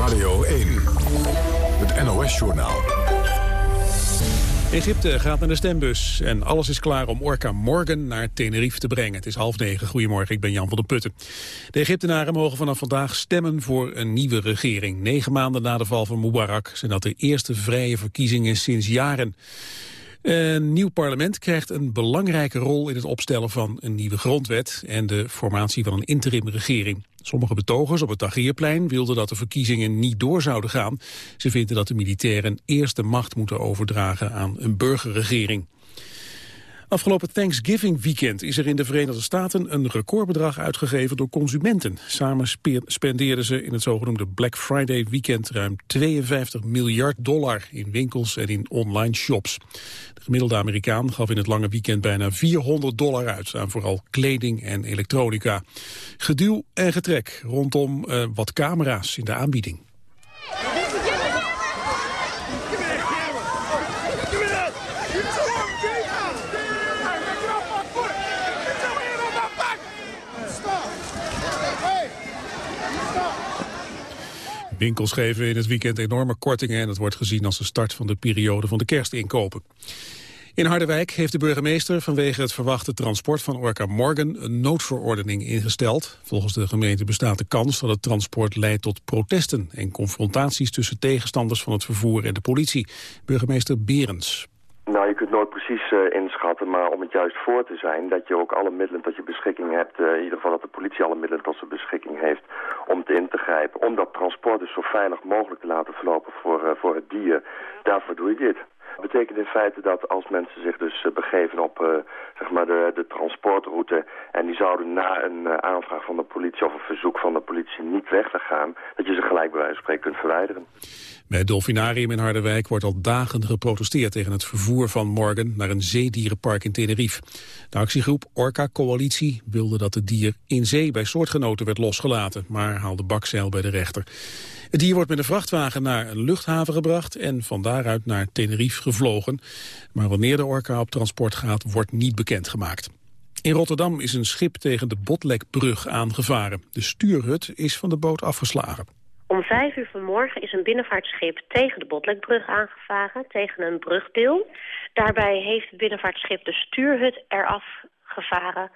Radio 1. Het NOS-journaal. Egypte gaat naar de stembus en alles is klaar om Orca Morgan naar Tenerife te brengen. Het is half negen. Goedemorgen, ik ben Jan van der Putten. De Egyptenaren mogen vanaf vandaag stemmen voor een nieuwe regering. Negen maanden na de val van Mubarak zijn dat de eerste vrije verkiezingen sinds jaren. Een nieuw parlement krijgt een belangrijke rol in het opstellen van een nieuwe grondwet en de formatie van een interimregering. Sommige betogers op het Tahrirplein wilden dat de verkiezingen niet door zouden gaan. Ze vinden dat de militairen eerst de macht moeten overdragen aan een burgerregering. Afgelopen Thanksgiving weekend is er in de Verenigde Staten een recordbedrag uitgegeven door consumenten. Samen spendeerden ze in het zogenoemde Black Friday weekend ruim 52 miljard dollar in winkels en in online shops. De gemiddelde Amerikaan gaf in het lange weekend bijna 400 dollar uit aan vooral kleding en elektronica. Geduw en getrek rondom uh, wat camera's in de aanbieding. Winkels geven in het weekend enorme kortingen en dat wordt gezien als de start van de periode van de kerstinkopen. In Harderwijk heeft de burgemeester vanwege het verwachte transport van Orca Morgan een noodverordening ingesteld. Volgens de gemeente bestaat de kans dat het transport leidt tot protesten en confrontaties tussen tegenstanders van het vervoer en de politie. Burgemeester Berends. Nou, je kunt nooit precies uh, inschatten, maar om het juist voor te zijn... dat je ook alle middelen tot je beschikking hebt... Uh, in ieder geval dat de politie alle middelen tot zijn beschikking heeft... om te in te grijpen, om dat transport dus zo veilig mogelijk te laten verlopen voor, uh, voor het dier. Daarvoor doe je dit. Dat betekent in feite dat als mensen zich dus begeven op zeg maar de, de transportroute... en die zouden na een aanvraag van de politie of een verzoek van de politie niet weg te gaan... dat je ze gelijk bij wijze van spreken kunt verwijderen. Bij het Dolfinarium in Harderwijk wordt al dagen geprotesteerd tegen het vervoer van Morgan naar een zeedierenpark in Tenerife. De actiegroep Orca Coalitie wilde dat het dier in zee bij soortgenoten werd losgelaten, maar haalde bakzeil bij de rechter. Het dier wordt met een vrachtwagen naar een luchthaven gebracht en van daaruit naar Tenerife gevlogen. Maar wanneer de orka op transport gaat, wordt niet bekendgemaakt. In Rotterdam is een schip tegen de Botlekbrug aangevaren. De stuurhut is van de boot afgeslagen. Om vijf uur vanmorgen is een binnenvaartschip tegen de Botlekbrug aangevaren, tegen een brugdeel. Daarbij heeft het binnenvaartschip de stuurhut eraf gevaren.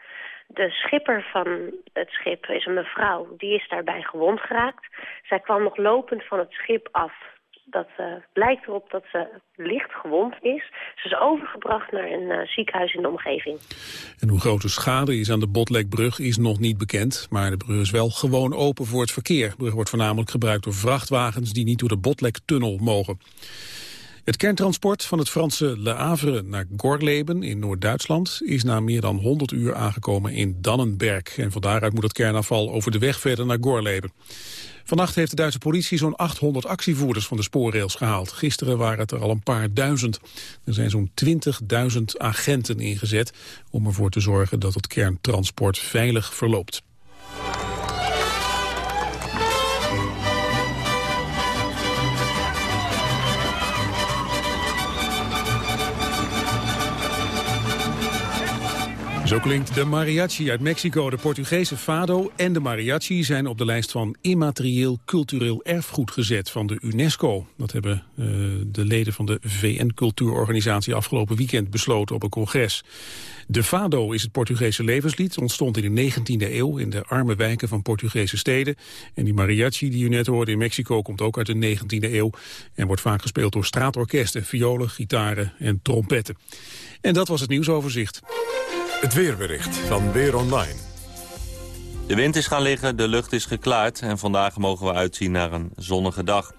De schipper van het schip is een mevrouw, die is daarbij gewond geraakt. Zij kwam nog lopend van het schip af. Dat uh, blijkt erop dat ze licht gewond is. Ze is overgebracht naar een uh, ziekenhuis in de omgeving. En hoe groot de schade is aan de Botlekbrug is nog niet bekend. Maar de brug is wel gewoon open voor het verkeer. De brug wordt voornamelijk gebruikt door vrachtwagens die niet door de Botlektunnel mogen. Het kerntransport van het Franse Le Havre naar Gorleben in Noord-Duitsland is na meer dan 100 uur aangekomen in Dannenberg. En van daaruit moet het kernafval over de weg verder naar Gorleben. Vannacht heeft de Duitse politie zo'n 800 actievoerders van de spoorrails gehaald. Gisteren waren het er al een paar duizend. Er zijn zo'n 20.000 agenten ingezet om ervoor te zorgen dat het kerntransport veilig verloopt. Zo klinkt de mariachi uit Mexico. De Portugese fado en de mariachi zijn op de lijst van immaterieel cultureel erfgoed gezet van de UNESCO. Dat hebben uh, de leden van de VN-cultuurorganisatie afgelopen weekend besloten op een congres. De fado is het Portugese levenslied, ontstond in de 19e eeuw in de arme wijken van Portugese steden. En die mariachi die u net hoorde in Mexico komt ook uit de 19e eeuw en wordt vaak gespeeld door straatorkesten, violen, gitaren en trompetten. En dat was het nieuwsoverzicht. Het weerbericht van Weer Online. De wind is gaan liggen, de lucht is geklaard en vandaag mogen we uitzien naar een zonnige dag.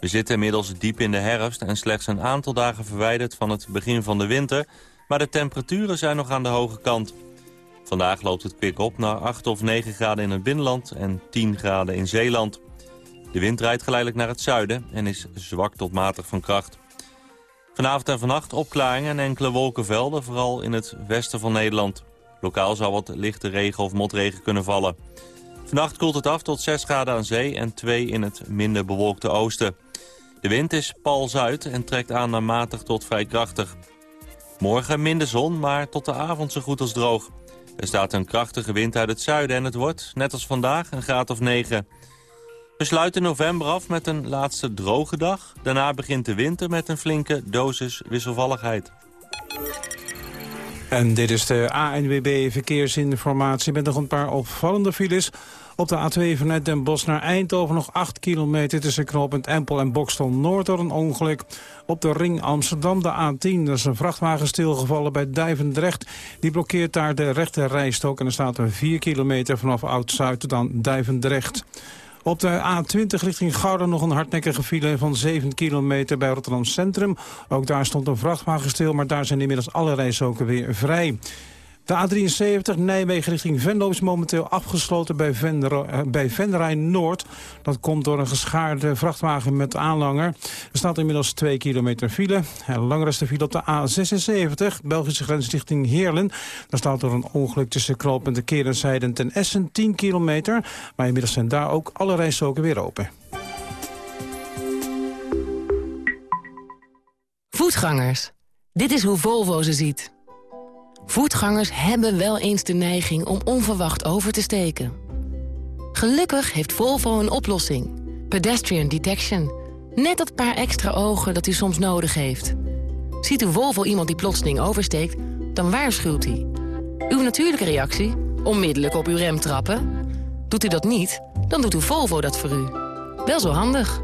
We zitten inmiddels diep in de herfst en slechts een aantal dagen verwijderd van het begin van de winter, maar de temperaturen zijn nog aan de hoge kant. Vandaag loopt het kwik op naar 8 of 9 graden in het binnenland en 10 graden in Zeeland. De wind draait geleidelijk naar het zuiden en is zwak tot matig van kracht. Vanavond en vannacht opklaringen en enkele wolkenvelden, vooral in het westen van Nederland. Lokaal zal wat lichte regen of motregen kunnen vallen. Vannacht koelt het af tot 6 graden aan zee en 2 in het minder bewolkte oosten. De wind is pal zuid en trekt aan naar matig tot vrij krachtig. Morgen minder zon, maar tot de avond zo goed als droog. Er staat een krachtige wind uit het zuiden en het wordt, net als vandaag, een graad of 9. We sluiten november af met een laatste droge dag. Daarna begint de winter met een flinke dosis wisselvalligheid. En dit is de ANWB Verkeersinformatie met nog een paar opvallende files. Op de A2 vanuit Den Bosch naar Eindhoven nog 8 kilometer tussen knooppunt Empel en Bokstel Noord door een ongeluk. Op de ring Amsterdam de A10, er is een vrachtwagen stilgevallen bij Duivendrecht. Die blokkeert daar de rechte rijstok en er staat er 4 kilometer vanaf Oud-Zuid aan Duivendrecht. Op de A20 richting Gouda nog een hardnekkige file van 7 kilometer bij Rotterdam Centrum. Ook daar stond een vrachtwagen stil, maar daar zijn inmiddels alle rijstroken weer vrij. De A73 Nijmegen richting Venlo is momenteel afgesloten bij, Venro, eh, bij Noord. Dat komt door een geschaarde vrachtwagen met aanlanger. Er staat inmiddels 2 kilometer file. En langer de file op de A76, Belgische grens richting Heerlen. Daar staat door een ongeluk tussen knooppunten Kerenzijde en Ten Essen 10 kilometer. Maar inmiddels zijn daar ook alle rijstroken weer open. Voetgangers. Dit is hoe Volvo ze ziet. Voetgangers hebben wel eens de neiging om onverwacht over te steken. Gelukkig heeft Volvo een oplossing. Pedestrian Detection. Net dat paar extra ogen dat u soms nodig heeft. Ziet uw Volvo iemand die plotseling oversteekt, dan waarschuwt hij. Uw natuurlijke reactie? Onmiddellijk op uw rem trappen. Doet u dat niet, dan doet uw Volvo dat voor u. Wel zo handig.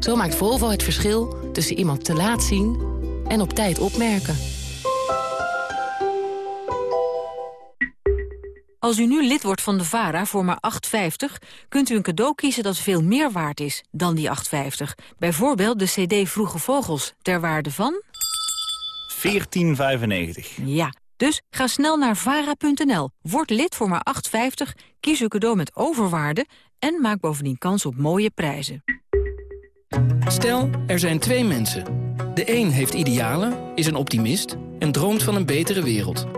Zo maakt Volvo het verschil tussen iemand te laat zien en op tijd opmerken. Als u nu lid wordt van de VARA voor maar 8,50... kunt u een cadeau kiezen dat veel meer waard is dan die 8,50. Bijvoorbeeld de cd Vroege Vogels, ter waarde van... 14,95. Ja, dus ga snel naar vara.nl, word lid voor maar 8,50... kies uw cadeau met overwaarde en maak bovendien kans op mooie prijzen. Stel, er zijn twee mensen. De een heeft idealen, is een optimist en droomt van een betere wereld...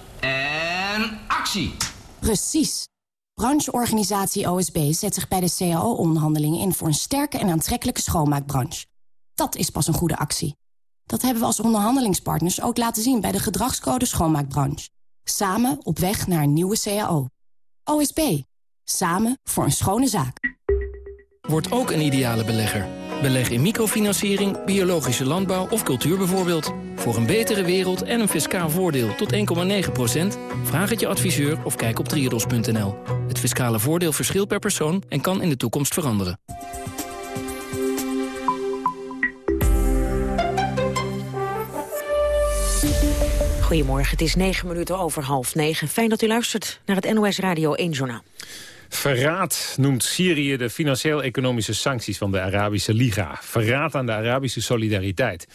En actie! Precies. Brancheorganisatie OSB zet zich bij de CAO-onderhandelingen in... voor een sterke en aantrekkelijke schoonmaakbranche. Dat is pas een goede actie. Dat hebben we als onderhandelingspartners ook laten zien... bij de gedragscode schoonmaakbranche. Samen op weg naar een nieuwe CAO. OSB. Samen voor een schone zaak. Word ook een ideale belegger. Beleg in microfinanciering, biologische landbouw of cultuur bijvoorbeeld. Voor een betere wereld en een fiscaal voordeel tot 1,9% Vraag het je adviseur of kijk op triodos.nl. Het fiscale voordeel verschilt per persoon en kan in de toekomst veranderen. Goedemorgen, het is negen minuten over half negen. Fijn dat u luistert naar het NOS Radio 1 Journaal. Verraad noemt Syrië de financieel-economische sancties van de Arabische Liga. Verraad aan de Arabische solidariteit.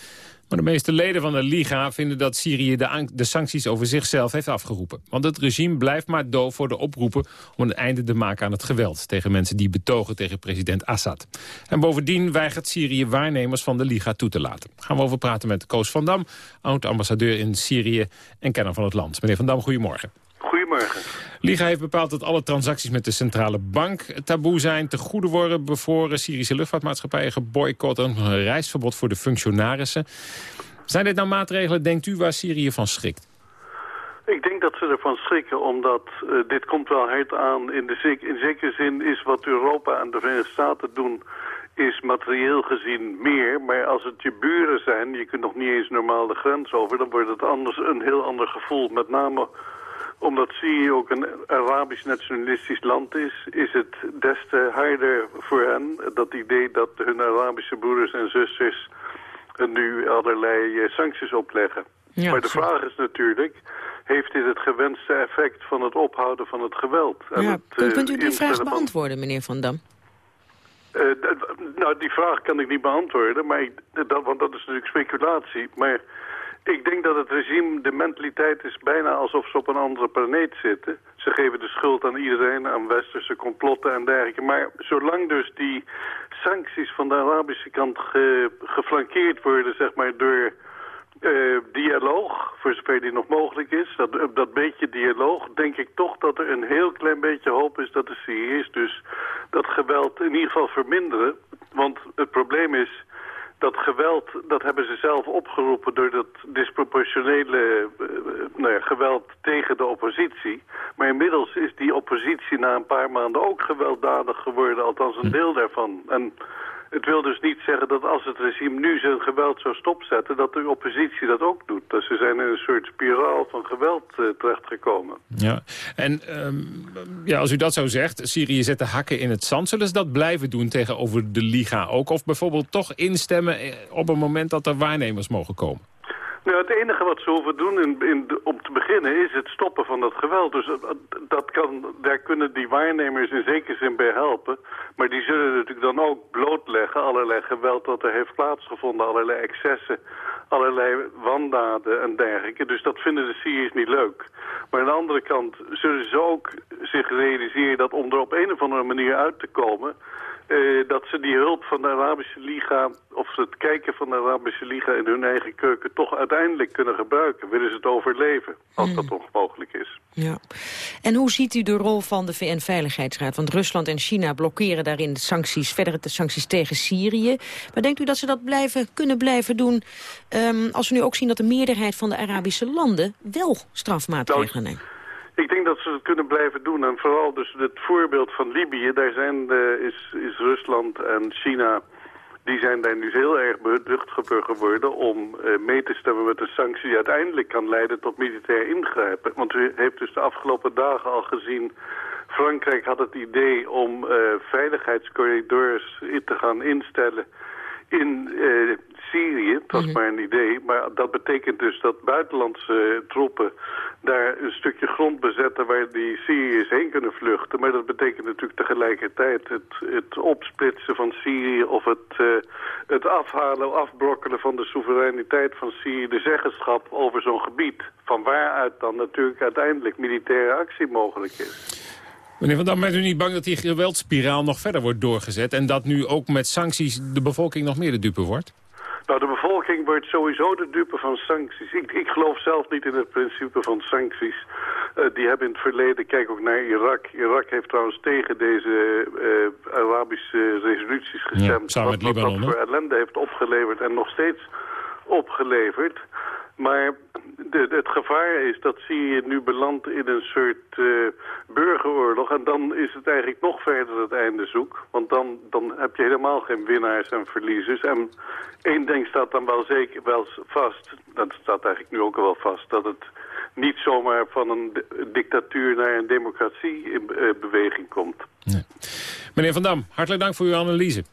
Maar de meeste leden van de Liga vinden dat Syrië de, de, sancties over zichzelf heeft afgeroepen. Want het regime blijft maar doof voor de oproepen om een einde te maken aan het geweld... tegen mensen die betogen tegen president Assad. En bovendien weigert Syrië waarnemers van de Liga toe te laten. gaan we over praten met Koos van Dam, oud-ambassadeur in Syrië en kenner van het land. Meneer van Dam, goedemorgen. Goedemorgen. Liga heeft bepaald dat alle transacties met de centrale bank taboe zijn. Te goede worden bevoren Syrische luchtvaartmaatschappijen geboycott... en een reisverbod voor de functionarissen. Zijn dit nou maatregelen, denkt u, waar Syrië van schrikt? Ik denk dat ze ervan schrikken, omdat uh, dit komt wel hard aan. In, de in zekere zin is wat Europa en de Verenigde Staten doen is materieel gezien meer. Maar als het je buren zijn, je kunt nog niet eens normaal de grens over... dan wordt het anders een heel ander gevoel. Met name omdat Syrië ook een Arabisch nationalistisch land is... is het des te harder voor hen dat idee dat hun Arabische broeders en zusters... nu allerlei eh, sancties opleggen. maar de vraag is natuurlijk, heeft dit het gewenste effect van het ophouden van het geweld? Ja, het, kunt, u eh, die vraag beantwoorden, meneer Van Dam? Uh, nou, die vraag kan ik niet beantwoorden, maar ik, dat, want dat is natuurlijk speculatie. Maar ik denk dat het regime, de mentaliteit is bijna alsof ze op een andere planeet zitten. Ze geven de schuld aan iedereen, aan westerse complotten en dergelijke. Maar zolang dus die sancties van de Arabische kant geflankeerd worden, zeg maar, door uh, dialoog, voor zover die nog mogelijk is, dat, dat beetje dialoog, denk ik toch dat er een heel klein beetje hoop is dat de Syriërs dus dat geweld in ieder geval verminderen. Want het probleem is, dat geweld, dat hebben ze zelf opgeroepen door dat disproportionele uh, nou ja, geweld tegen de oppositie. Maar inmiddels is die oppositie na een paar maanden ook gewelddadig geworden, althans een deel daarvan. En het wil dus niet zeggen dat als het regime nu zijn geweld zou stopzetten... dat de oppositie dat ook doet. Dus ze zijn in een soort spiraal van geweld uh, terechtgekomen. Ja, en um, ja, als u dat zo zegt, Syrië zet de hakken in het zand. Zullen ze dat blijven doen tegenover de Liga ook? Of bijvoorbeeld toch instemmen eh, op een moment dat er waarnemers mogen komen? Nou, het enige wat ze hoeven doen in, in, om te beginnen is het stoppen van dat geweld. Dus dat kan, daar kunnen die waarnemers in zekere zin bij helpen. Maar die zullen natuurlijk dan ook blootleggen allerlei geweld dat er heeft plaatsgevonden. Allerlei excessen, allerlei wandaden en dergelijke. Dus dat vinden de Syriërs niet leuk. Maar aan de andere kant zullen ze ook zich realiseren dat om er op een of andere manier uit te komen... Uh, dat ze die hulp van de Arabische Liga, of het kijken van de Arabische Liga in hun eigen keuken toch uiteindelijk kunnen gebruiken. Willen ze het overleven, als dat toch hmm. mogelijk is. Ja. En hoe ziet u de rol van de VN-veiligheidsraad? Want Rusland en China blokkeren daarin de sancties, verdere de sancties tegen Syrië. Maar denkt u dat ze dat blijven, kunnen blijven doen um, als we nu ook zien dat de meerderheid van de Arabische landen wel strafmaatregelen neemt? Ik denk dat ze het kunnen blijven doen. En vooral dus het voorbeeld van Libië, daar zijn de, is, is Rusland en China... die zijn daar nu heel erg beduchtiger geworden om uh, mee te stemmen met een sanctie... die uiteindelijk kan leiden tot militair ingrijpen. Want u heeft dus de afgelopen dagen al gezien... Frankrijk had het idee om uh, veiligheidscorridors te gaan instellen in uh, Syrië. Het was mhm. maar een idee. Maar dat betekent dus dat buitenlandse troppen daar een stukje grond bezetten waar die Syriërs heen kunnen vluchten. Maar dat betekent natuurlijk tegelijkertijd het, het opsplitsen van Syrië of het, uh, het afhalen, afbrokkelen van de soevereiniteit van Syrië, de zeggenschap over zo'n gebied. Van waaruit dan natuurlijk uiteindelijk militaire actie mogelijk is. Meneer Van Dam, bent u niet bang dat die geweldspiraal nog verder wordt doorgezet... en dat nu ook met sancties de bevolking nog meer de dupe wordt? Nou, de bevolking wordt sowieso de dupe van sancties. Ik, ik geloof zelf niet in het principe van sancties. Uh, die hebben in het verleden, kijk ook naar Irak. Irak heeft trouwens tegen deze uh, Arabische resoluties gestemd. Ja, wat, wat dat voor ellende heeft opgeleverd en nog steeds opgeleverd. Maar de, het gevaar is dat Syrië nu belandt in een soort uh, burgeroorlog. En dan is het eigenlijk nog verder het einde zoek. Want dan, dan heb je helemaal geen winnaars en verliezers. En één ding staat dan wel zeker wel vast. Dat staat eigenlijk nu ook wel vast. Dat het niet zomaar van een dictatuur naar een democratie in uh, beweging komt. Nee. Meneer Van Dam, hartelijk dank voor uw analyse.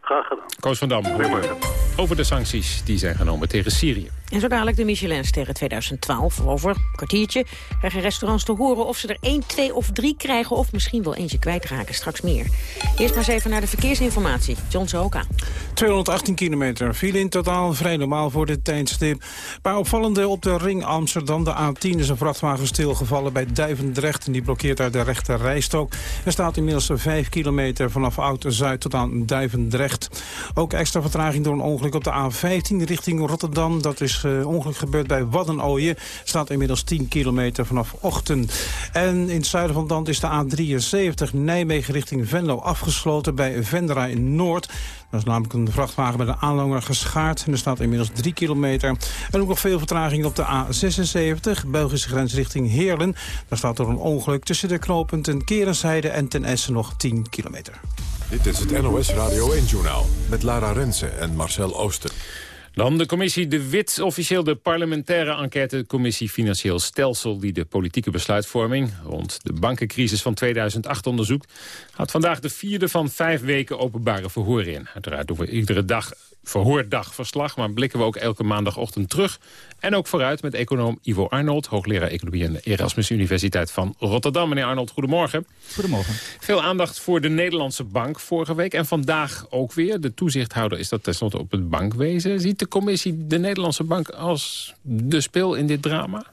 Graag gedaan. Koos van Dam. Goedemorgen. Over de sancties die zijn genomen tegen Syrië. En zo dadelijk de Michelinsterren 2012. Over een kwartiertje krijgen restaurants te horen of ze er één, twee of drie krijgen... of misschien wel eentje kwijtraken. Straks meer. Eerst maar eens even naar de verkeersinformatie. John Zoka. 218 kilometer file in totaal. Vrij normaal voor dit tijdstip. Een paar opvallende op de ring Amsterdam. De A10 is een vrachtwagen stilgevallen bij Duivendrecht. En die blokkeert uit de rechte rijstok. Er staat inmiddels 5 kilometer vanaf Oud-Zuid tot aan Duivendrecht. Ook extra vertraging door een ongeluk op de A15 richting Rotterdam. Dat is uh, ongeluk gebeurd bij Waddenooien. Staat inmiddels 10 kilometer vanaf Ochten. En in het zuiden van het land is de A73 Nijmegen richting Venlo afgesloten bij Vendra in Noord. Dat is namelijk een vrachtwagen met een aanlanger geschaard. En er staat inmiddels 3 kilometer. En ook nog veel vertraging op de A76, Belgische grens richting Heerlen. Daar staat door een ongeluk tussen de knooppunten Kerenzijde en Ten Essen nog 10 kilometer. Dit is het NOS Radio 1-journaal met Lara Rensen en Marcel Ooster. Dan de commissie De Wit, officieel de parlementaire enquêtecommissie Financieel Stelsel... die de politieke besluitvorming rond de bankencrisis van 2008 onderzoekt... had vandaag de vierde van vijf weken openbare verhoor in. Uiteraard doen we iedere dag verhoordagverslag... maar blikken we ook elke maandagochtend terug. En ook vooruit met econoom Ivo Arnold... hoogleraar economie aan de Erasmus Universiteit van Rotterdam. Meneer Arnold, goedemorgen. Goedemorgen. Veel aandacht voor de Nederlandse bank vorige week. En vandaag ook weer. De toezichthouder is dat tenslotte op het bankwezen. Ziet de commissie de Nederlandse bank als de speel in dit drama?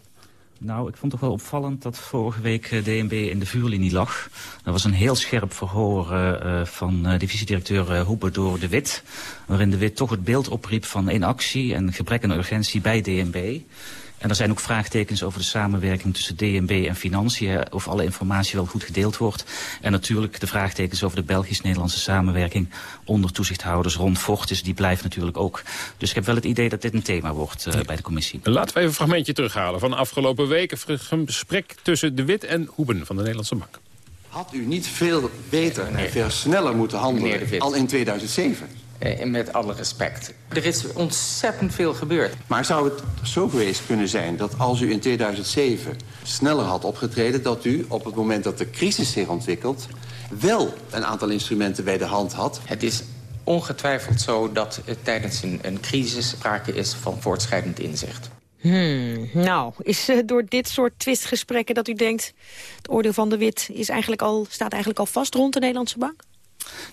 Nou, ik vond toch wel opvallend dat vorige week eh, DNB in de vuurlinie lag. Dat was een heel scherp verhoor uh, van uh, divisiedirecteur Hoeber door de Wit. Waarin de Wit toch het beeld opriep van inactie en gebrek aan urgentie bij DNB. En er zijn ook vraagtekens over de samenwerking tussen DNB en Financiën. Of alle informatie wel goed gedeeld wordt. En natuurlijk de vraagtekens over de Belgisch-Nederlandse samenwerking onder toezichthouders rond Fortis. Die blijft natuurlijk ook. Dus ik heb wel het idee dat dit een thema wordt uh, bij de commissie. Laten we even een fragmentje terughalen van de afgelopen weken. Een gesprek tussen De Wit en Hoeben van de Nederlandse Bank. Had u niet veel beter en veel sneller moeten handelen al in 2007? Eh, met alle respect. Er is ontzettend veel gebeurd. Maar zou het zo geweest kunnen zijn dat als u in 2007 sneller had opgetreden... dat u op het moment dat de crisis zich ontwikkelt... wel een aantal instrumenten bij de hand had? Het is ongetwijfeld zo dat tijdens een, een crisis sprake is van voortschrijdend inzicht. Hmm, nou, is uh, door dit soort twistgesprekken dat u denkt... het oordeel van de Wit is eigenlijk al, staat eigenlijk al vast rond de Nederlandse bank?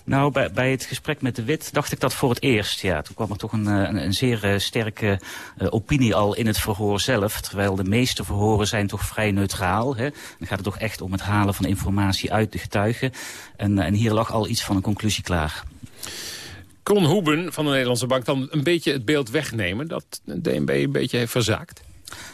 Nou, bij, het gesprek met de Wit dacht ik dat voor het eerst. Ja, toen kwam er toch een, een, een zeer uh, sterke uh, opinie al in het verhoor zelf. Terwijl de meeste verhoren zijn toch vrij neutraal. Hè. Dan gaat het toch echt om het halen van informatie uit de getuigen. En, en hier lag al iets van een conclusie klaar. Kon Hoeben van de Nederlandse Bank dan een beetje het beeld wegnemen... dat de DNB een beetje heeft verzaakt?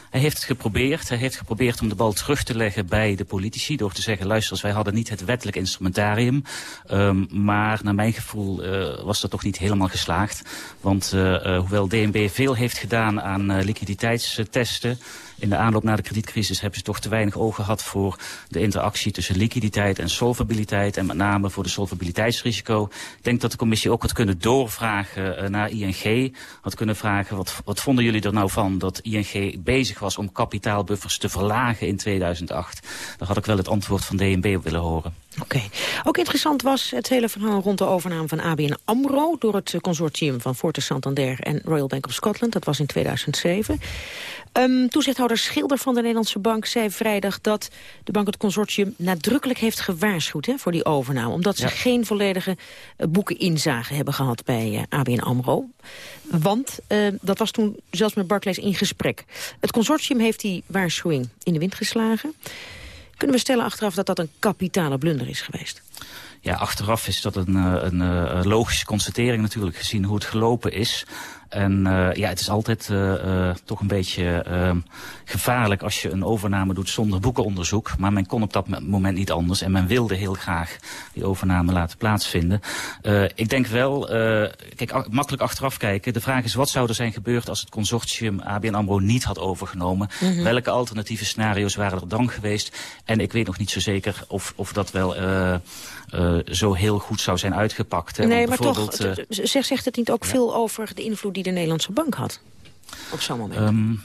Hij heeft het geprobeerd. Hij heeft geprobeerd om de bal terug te leggen bij de politici... door te zeggen, luister, wij hadden niet het wettelijk instrumentarium. Um, maar naar mijn gevoel uh, was dat toch niet helemaal geslaagd. Want uh, uh, hoewel DNB veel heeft gedaan aan liquiditeitstesten... In de aanloop naar de kredietcrisis hebben ze toch te weinig oog gehad voor de interactie tussen liquiditeit en solvabiliteit. En met name voor de solvabiliteitsrisico. Ik denk dat de commissie ook had kunnen doorvragen naar ING. Had kunnen vragen, wat, wat vonden jullie er nou van dat ING bezig was om kapitaalbuffers te verlagen in 2008? Daar had ik wel het antwoord van DNB op willen horen. Oké. Ook interessant was het hele verhaal rond de overname van ABN AMRO... door het consortium van Fortis Santander en Royal Bank of Scotland. Dat was in 2007. Um, toezichthouder Schilder van de Nederlandse Bank zei vrijdag... dat de bank het consortium nadrukkelijk heeft gewaarschuwd hè, voor die overname. Omdat ze ja. geen volledige uh, boeken inzage hebben gehad bij uh, ABN AMRO. Want uh, dat was toen zelfs met Barclays in gesprek. Het consortium heeft die waarschuwing in de wind geslagen... Kunnen we stellen achteraf dat dat een kapitale blunder is geweest? Ja, achteraf is dat een, een, een logische constatering natuurlijk, gezien hoe het gelopen is. En uh, ja, het is altijd uh, uh, toch een beetje gevaarlijk als je een overname doet zonder boekenonderzoek. Maar men kon op dat moment niet anders en men wilde heel graag die overname laten plaatsvinden. ik denk wel, kijk, makkelijk achteraf kijken. De vraag is wat zou er zijn gebeurd als het consortium ABN AMRO niet had overgenomen? Mm -hmm. Welke alternatieve scenario's waren er dan geweest? En ik weet nog niet zo zeker of, of dat wel... Zo heel goed zou zijn uitgepakt. Hè? Nee, maar toch, zeg, zegt het niet ook ja. veel over de invloed die de Nederlandse bank had? Op zo'n moment. Um,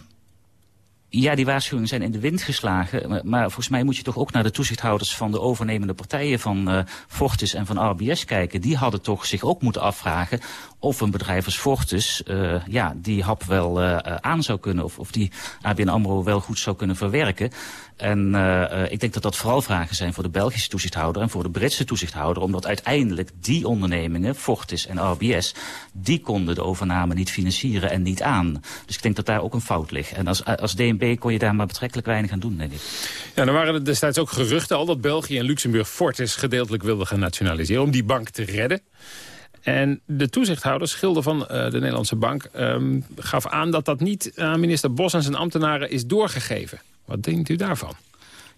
Ja, die waarschuwingen zijn in de wind geslagen. Maar, volgens mij moet je toch ook naar de toezichthouders van de overnemende partijen van uh, Fortis en van RBS kijken. Die hadden toch zich ook moeten afvragen of een bedrijf als Fortis uh, ja, die hap wel uh, aan zou kunnen. Of, of die ABN AMRO wel goed zou kunnen verwerken. En ik denk dat dat vooral vragen zijn voor de Belgische toezichthouder en voor de Britse toezichthouder. Omdat uiteindelijk die ondernemingen, Fortis en RBS, die konden de overname niet financieren en niet aan. Dus ik denk dat daar ook een fout ligt. En als, als DNB kon je daar maar betrekkelijk weinig aan doen, denk ik. Ja, dan waren er destijds ook geruchten al dat België en Luxemburg Fortis gedeeltelijk wilden gaan nationaliseren om die bank te redden. En de toezichthouder, Schilder van uh, de Nederlandse Bank... Um, gaf aan dat dat niet aan minister Bos en zijn ambtenaren is doorgegeven. Wat denkt u daarvan?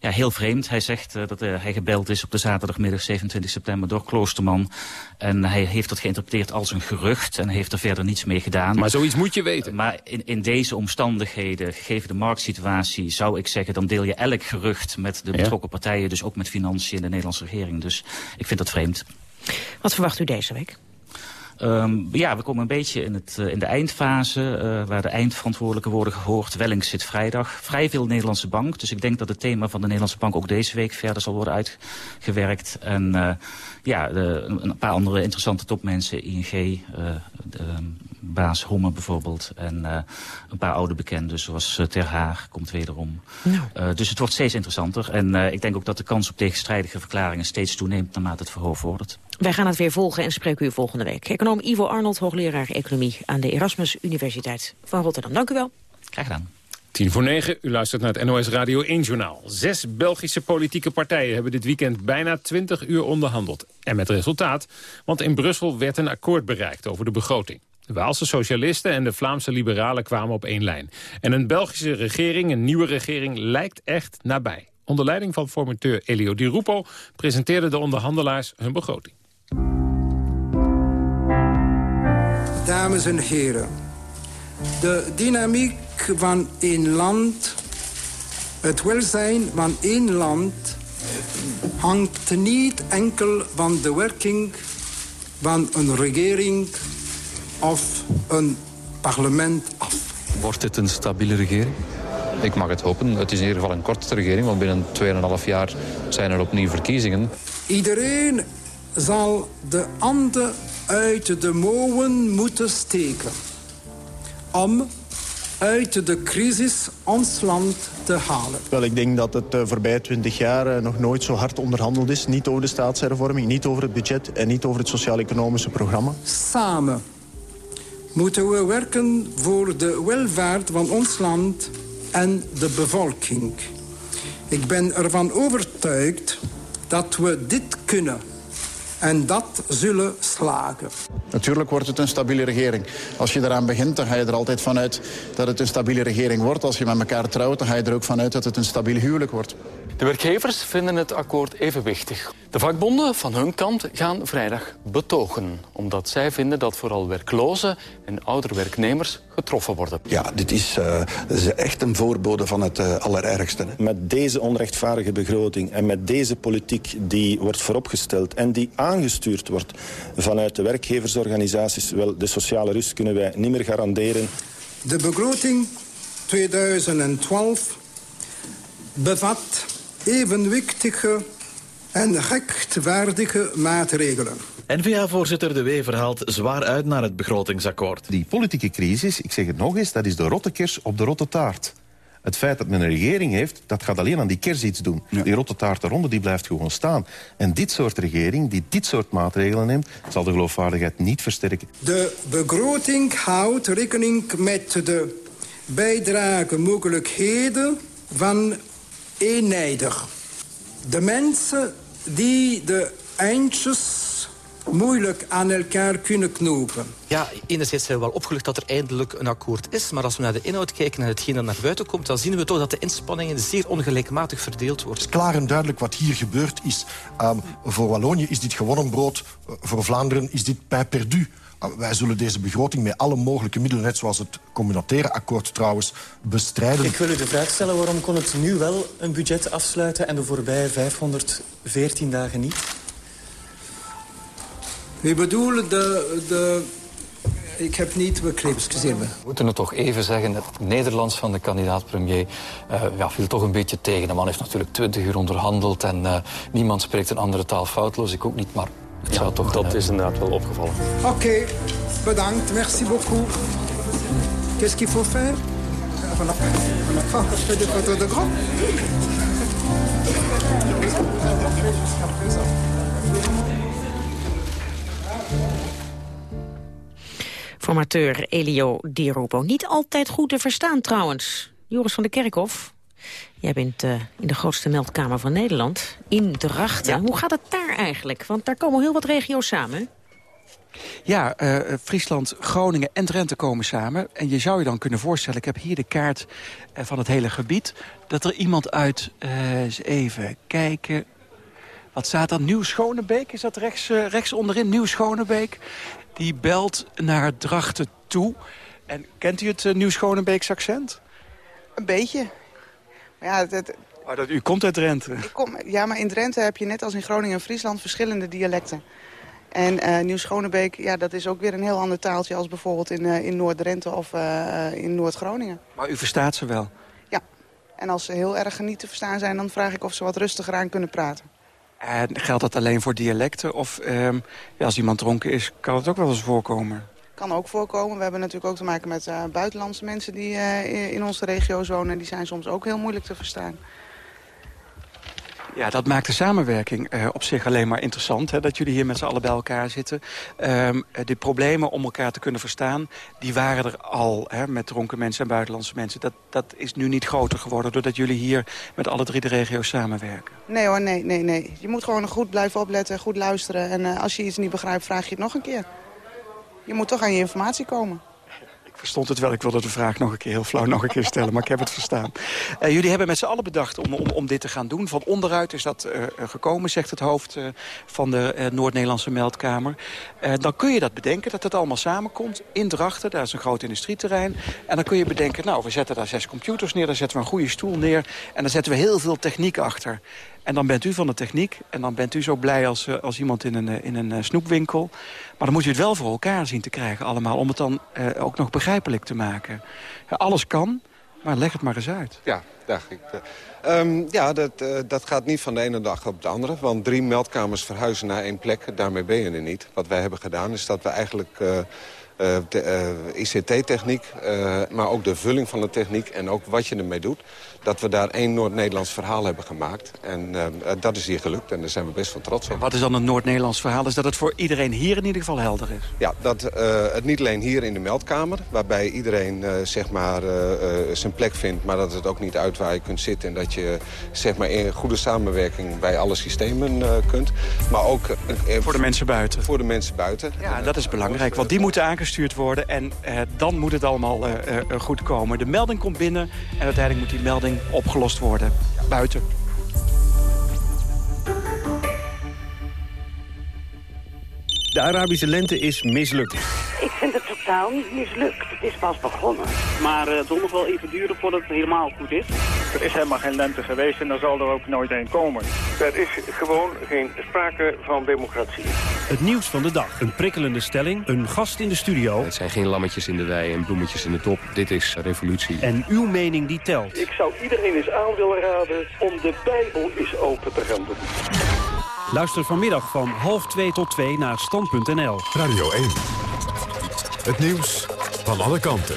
Ja, heel vreemd. Hij zegt uh, dat uh, hij gebeld is op de zaterdagmiddag 27 september door Kloosterman. En hij heeft dat geïnterpreteerd als een gerucht en heeft er verder niets mee gedaan. Maar zoiets moet je weten. Uh, maar in, in deze omstandigheden, gegeven de marktsituatie, zou ik zeggen... dan deel je elk gerucht met de betrokken ja? partijen, dus ook met financiën in de Nederlandse regering. Dus ik vind dat vreemd. Wat verwacht u deze week? Um, ja, we komen een beetje in, het, uh, in de eindfase, uh, waar de eindverantwoordelijken worden gehoord. Wellings zit vrijdag. Vrij veel Nederlandse bank. Dus ik denk dat het thema van de Nederlandse bank ook deze week verder zal worden uitgewerkt. En uh, ja, de, een paar andere interessante topmensen, ING, de, baas Homme bijvoorbeeld. En een paar oude bekenden, zoals Ter Haag, komt wederom. Nou. dus het wordt steeds interessanter. En ik denk ook dat de kans op tegenstrijdige verklaringen steeds toeneemt naarmate het verhoogd wordt. Wij gaan het weer volgen en spreken u volgende week. Econoom Ivo Arnold, hoogleraar Economie aan de Erasmus Universiteit van Rotterdam. Dank u wel. Graag gedaan. Tien voor negen, u luistert naar het NOS Radio 1-journaal. Zes Belgische politieke partijen hebben dit weekend bijna 20 uur onderhandeld. En met resultaat, want in Brussel werd een akkoord bereikt over de begroting. De Waalse socialisten en de Vlaamse liberalen kwamen op één lijn. En een Belgische regering, een nieuwe regering, lijkt echt nabij. Onder leiding van formateur Elio Di Rupo presenteerden de onderhandelaars hun begroting. Dames en heren, de dynamiek van één land, het welzijn van één land, hangt niet enkel van de werking van een regering of een parlement af. Wordt het een stabiele regering? Ik mag het hopen. Het is in ieder geval een korte regering, want binnen 2,5 jaar zijn er opnieuw verkiezingen. Iedereen zal de handen uit de mouwen moeten steken om uit de crisis ons land te halen. Wel, ik denk dat het uh, voorbij 20 jaar uh, nog nooit zo hard onderhandeld is. Niet over de staatshervorming, niet over het budget en niet over het sociaal-economische programma. Samen moeten we werken voor de welvaart van ons land en de bevolking. Ik ben ervan overtuigd dat we dit kunnen en dat zullen slagen. Natuurlijk wordt het een stabiele regering. Als je eraan begint, dan ga je er altijd vanuit dat het een stabiele regering wordt. Als je met elkaar trouwt, dan ga je er ook vanuit dat het een stabiel huwelijk wordt. De werkgevers vinden het akkoord evenwichtig. De vakbonden van hun kant gaan vrijdag betogen. Omdat zij vinden dat vooral werklozen en oudere werknemers getroffen worden. Ja, dit is, uh, dit is echt een voorbode van het uh, allerergste. Met deze onrechtvaardige begroting en met deze politiek die wordt vooropgesteld... en die aangestuurd wordt vanuit de werkgeversorganisaties... wel, de sociale rust kunnen wij niet meer garanderen. De begroting 2012 bevat evenwichtige en rechtvaardige maatregelen. N-VA-voorzitter De Wever haalt zwaar uit naar het begrotingsakkoord. Die politieke crisis, ik zeg het nog eens, dat is de rotte kers op de rotte taart. Het feit dat men een regering heeft, dat gaat alleen aan die kers iets doen. Ja. Die rotte taart eronder, die blijft gewoon staan. En dit soort regering, die dit soort maatregelen neemt... zal de geloofwaardigheid niet versterken. De begroting houdt rekening met de bijdragemogelijkheden van eenijdig. De mensen die de eindjes moeilijk aan elkaar kunnen knopen. Ja, enerzijds zijn we wel opgelucht dat er eindelijk een akkoord is. Maar als we naar de inhoud kijken en hetgeen dat naar buiten komt... dan zien we toch dat de inspanningen zeer ongelijkmatig verdeeld worden. Het is klaar en duidelijk wat hier gebeurd is. Um, voor Wallonië is dit gewonnen brood. Voor Vlaanderen is dit pijn perdu. Wij zullen deze begroting met alle mogelijke middelen... net zoals het communautaire akkoord trouwens, bestrijden. Ik wil u de vraag stellen waarom kon het nu wel een budget afsluiten... en de voorbije 514 dagen niet? Ik bedoel, de, de Ik heb niet begrepen, excuseer me. We moeten het toch even zeggen, het Nederlands van de kandidaat-premier uh, ja, viel toch een beetje tegen. De man heeft natuurlijk twintig uur onderhandeld en uh, niemand spreekt een andere taal foutloos. Ik ook niet, maar het ja, zou toch... Dat is inderdaad wel opgevallen. Oké, okay, bedankt, merci beaucoup. Qu'est-ce qu'il faut faire encore fait des photos de groupe. Formateur Elio Di Rupo. Niet altijd goed te verstaan trouwens. Joris van der Kerkhof, jij bent uh, in de grootste meldkamer van Nederland. In Drachten. Ja. Hoe gaat het daar eigenlijk? Want daar komen heel wat regio's samen. Ja, uh, Friesland, Groningen en Drenthe komen samen. En je zou je dan kunnen voorstellen, ik heb hier de kaart uh, van het hele gebied... dat er iemand uit, uh, eens even kijken... Wat staat dan? Nieuw-Schonebeek, is dat rechts, rechts onderin? Nieuw-Schonebeek die belt naar Drachten toe. En kent u het uh, Nieuw-Schonebeeks accent? Een beetje. Maar ja, het, maar dat, u komt uit Drenthe. Ik kom, ja, maar in Drenthe heb je net als in Groningen en Friesland verschillende dialecten. En uh, Nieuw-Schonebeek, ja, dat is ook weer een heel ander taaltje... als bijvoorbeeld in, uh, in Noord-Drenthe of uh, in Noord-Groningen. Maar u verstaat ze wel? Ja. En als ze heel erg niet te verstaan zijn... dan vraag ik of ze wat rustiger aan kunnen praten. En geldt dat alleen voor dialecten? Of um, ja, als iemand dronken is, kan het ook wel eens voorkomen? Kan ook voorkomen. We hebben natuurlijk ook te maken met uh, buitenlandse mensen die uh, in onze regio's wonen. Die zijn soms ook heel moeilijk te verstaan. Ja, dat maakt de samenwerking uh, op zich alleen maar interessant. Hè, dat jullie hier met z'n allen bij elkaar zitten. Um, de problemen om elkaar te kunnen verstaan, die waren er al hè, met dronken mensen en buitenlandse mensen. Dat, dat is nu niet groter geworden doordat jullie hier met alle drie de regio's samenwerken. Nee hoor, nee, nee, nee. Je moet gewoon goed blijven opletten, goed luisteren. En uh, als je iets niet begrijpt, vraag je het nog een keer. Je moet toch aan je informatie komen verstond het wel. Ik wilde de vraag nog een keer heel flauw nog een keer stellen, maar ik heb het verstaan. Uh, jullie hebben met z'n allen bedacht om, om, om dit te gaan doen. Van onderuit is dat uh, gekomen, zegt het hoofd van de Noord-Nederlandse meldkamer. dan kun je dat bedenken, dat het allemaal samenkomt in Drachten. Daar is een groot industrieterrein. En dan kun je bedenken, nou, we zetten daar zes computers neer. Daar zetten we een goede stoel neer. En dan zetten we heel veel techniek achter. En dan bent u van de techniek. En dan bent u zo blij als, als iemand in een, in een snoepwinkel. Maar dan moet je het wel voor elkaar zien te krijgen allemaal. Om het dan ook nog begrijpelijk te maken. Alles kan, maar leg het maar eens uit. Ja, dacht ik. Um, ja, dat, dat gaat niet van de ene dag op de andere. Want drie meldkamers verhuizen naar één plek, daarmee ben je er niet. Wat wij hebben gedaan is dat we eigenlijk... uh, ICT-techniek, maar ook de vulling van de techniek en ook wat je ermee doet dat we daar één Noord-Nederlands verhaal hebben gemaakt. En dat is hier gelukt en daar zijn we best van trots op. Wat is dan een Noord-Nederlands verhaal? Is dat het voor iedereen hier in ieder geval helder is? Ja, dat het niet alleen hier in de meldkamer... waarbij iedereen zeg maar, zijn plek vindt... maar dat het ook niet uit waar je kunt zitten... en dat je zeg maar, in goede samenwerking bij alle systemen kunt. Maar ook... voor de mensen buiten? Voor de mensen buiten. Ja, dat is belangrijk, want die moeten aangestuurd worden... en dan moet het allemaal goed komen. De melding komt binnen en uiteindelijk moet die melding opgelost worden. Buiten. De Arabische lente is mislukt. Ik vind het totaal niet mislukt. Het is pas begonnen. Maar uh, het zal nog wel even duren voordat het helemaal goed is. Er is helemaal geen lente geweest en er zal er ook nooit een komen. Er is gewoon geen sprake van democratie. Het nieuws van de dag. Een prikkelende stelling. Een gast in de studio. Het zijn geen lammetjes in de wei en bloemetjes in de top. Dit is revolutie. En uw mening die telt. Ik zou iedereen eens aan willen raden om de Bijbel eens open te gaan doen. Luister vanmiddag van half 2 tot 2 naar stand.nl. Radio 1. Het nieuws van alle kanten.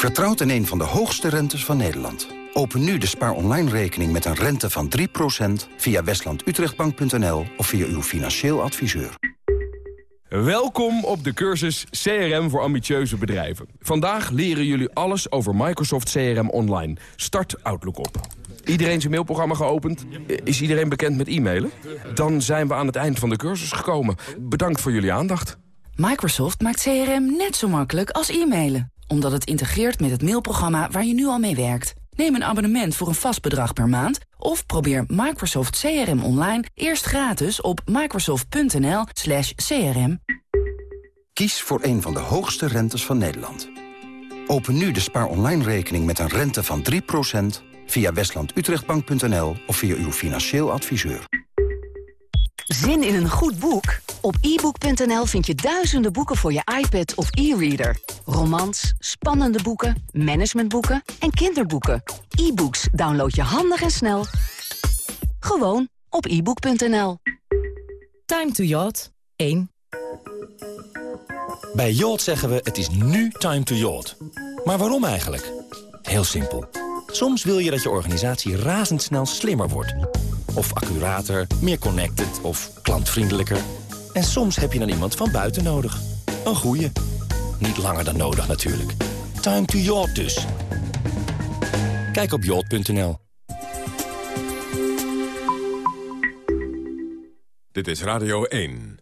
Vertrouwt in een van de hoogste rentes van Nederland. Open nu de Spaar Online rekening met een rente van 3% via westlandutrechtbank.nl of via uw financieel adviseur. Welkom op de cursus CRM voor ambitieuze bedrijven. Vandaag leren jullie alles over Microsoft CRM Online. Start Outlook op. Iedereen zijn mailprogramma geopend? Is iedereen bekend met e-mailen? Dan zijn we aan het eind van de cursus gekomen. Bedankt voor jullie aandacht. Microsoft maakt CRM net zo makkelijk als e-mailen. Omdat het integreert met het mailprogramma waar je nu al mee werkt. Neem een abonnement voor een vast bedrag per maand... of probeer Microsoft CRM online eerst gratis op microsoft.nl crm. Kies voor een van de hoogste rentes van Nederland. Open nu de spaar online rekening met een rente van 3% via westlandutrechtbank.nl of via uw financieel adviseur. Zin in een goed boek? Op ebook.nl vind je duizenden boeken voor je iPad of e-reader. Romans, spannende boeken, managementboeken en kinderboeken. E-books download je handig en snel. Gewoon op ebook.nl. Time to yacht 1. Bij Yacht zeggen we het is nu time to yacht. Maar waarom eigenlijk? Heel simpel. Soms wil je dat je organisatie razendsnel slimmer wordt. Of accurater, meer connected of klantvriendelijker. En soms heb je dan iemand van buiten nodig. Een goeie. Niet langer dan nodig natuurlijk. Time to yacht dus. Kijk op yacht.nl. Dit is Radio 1.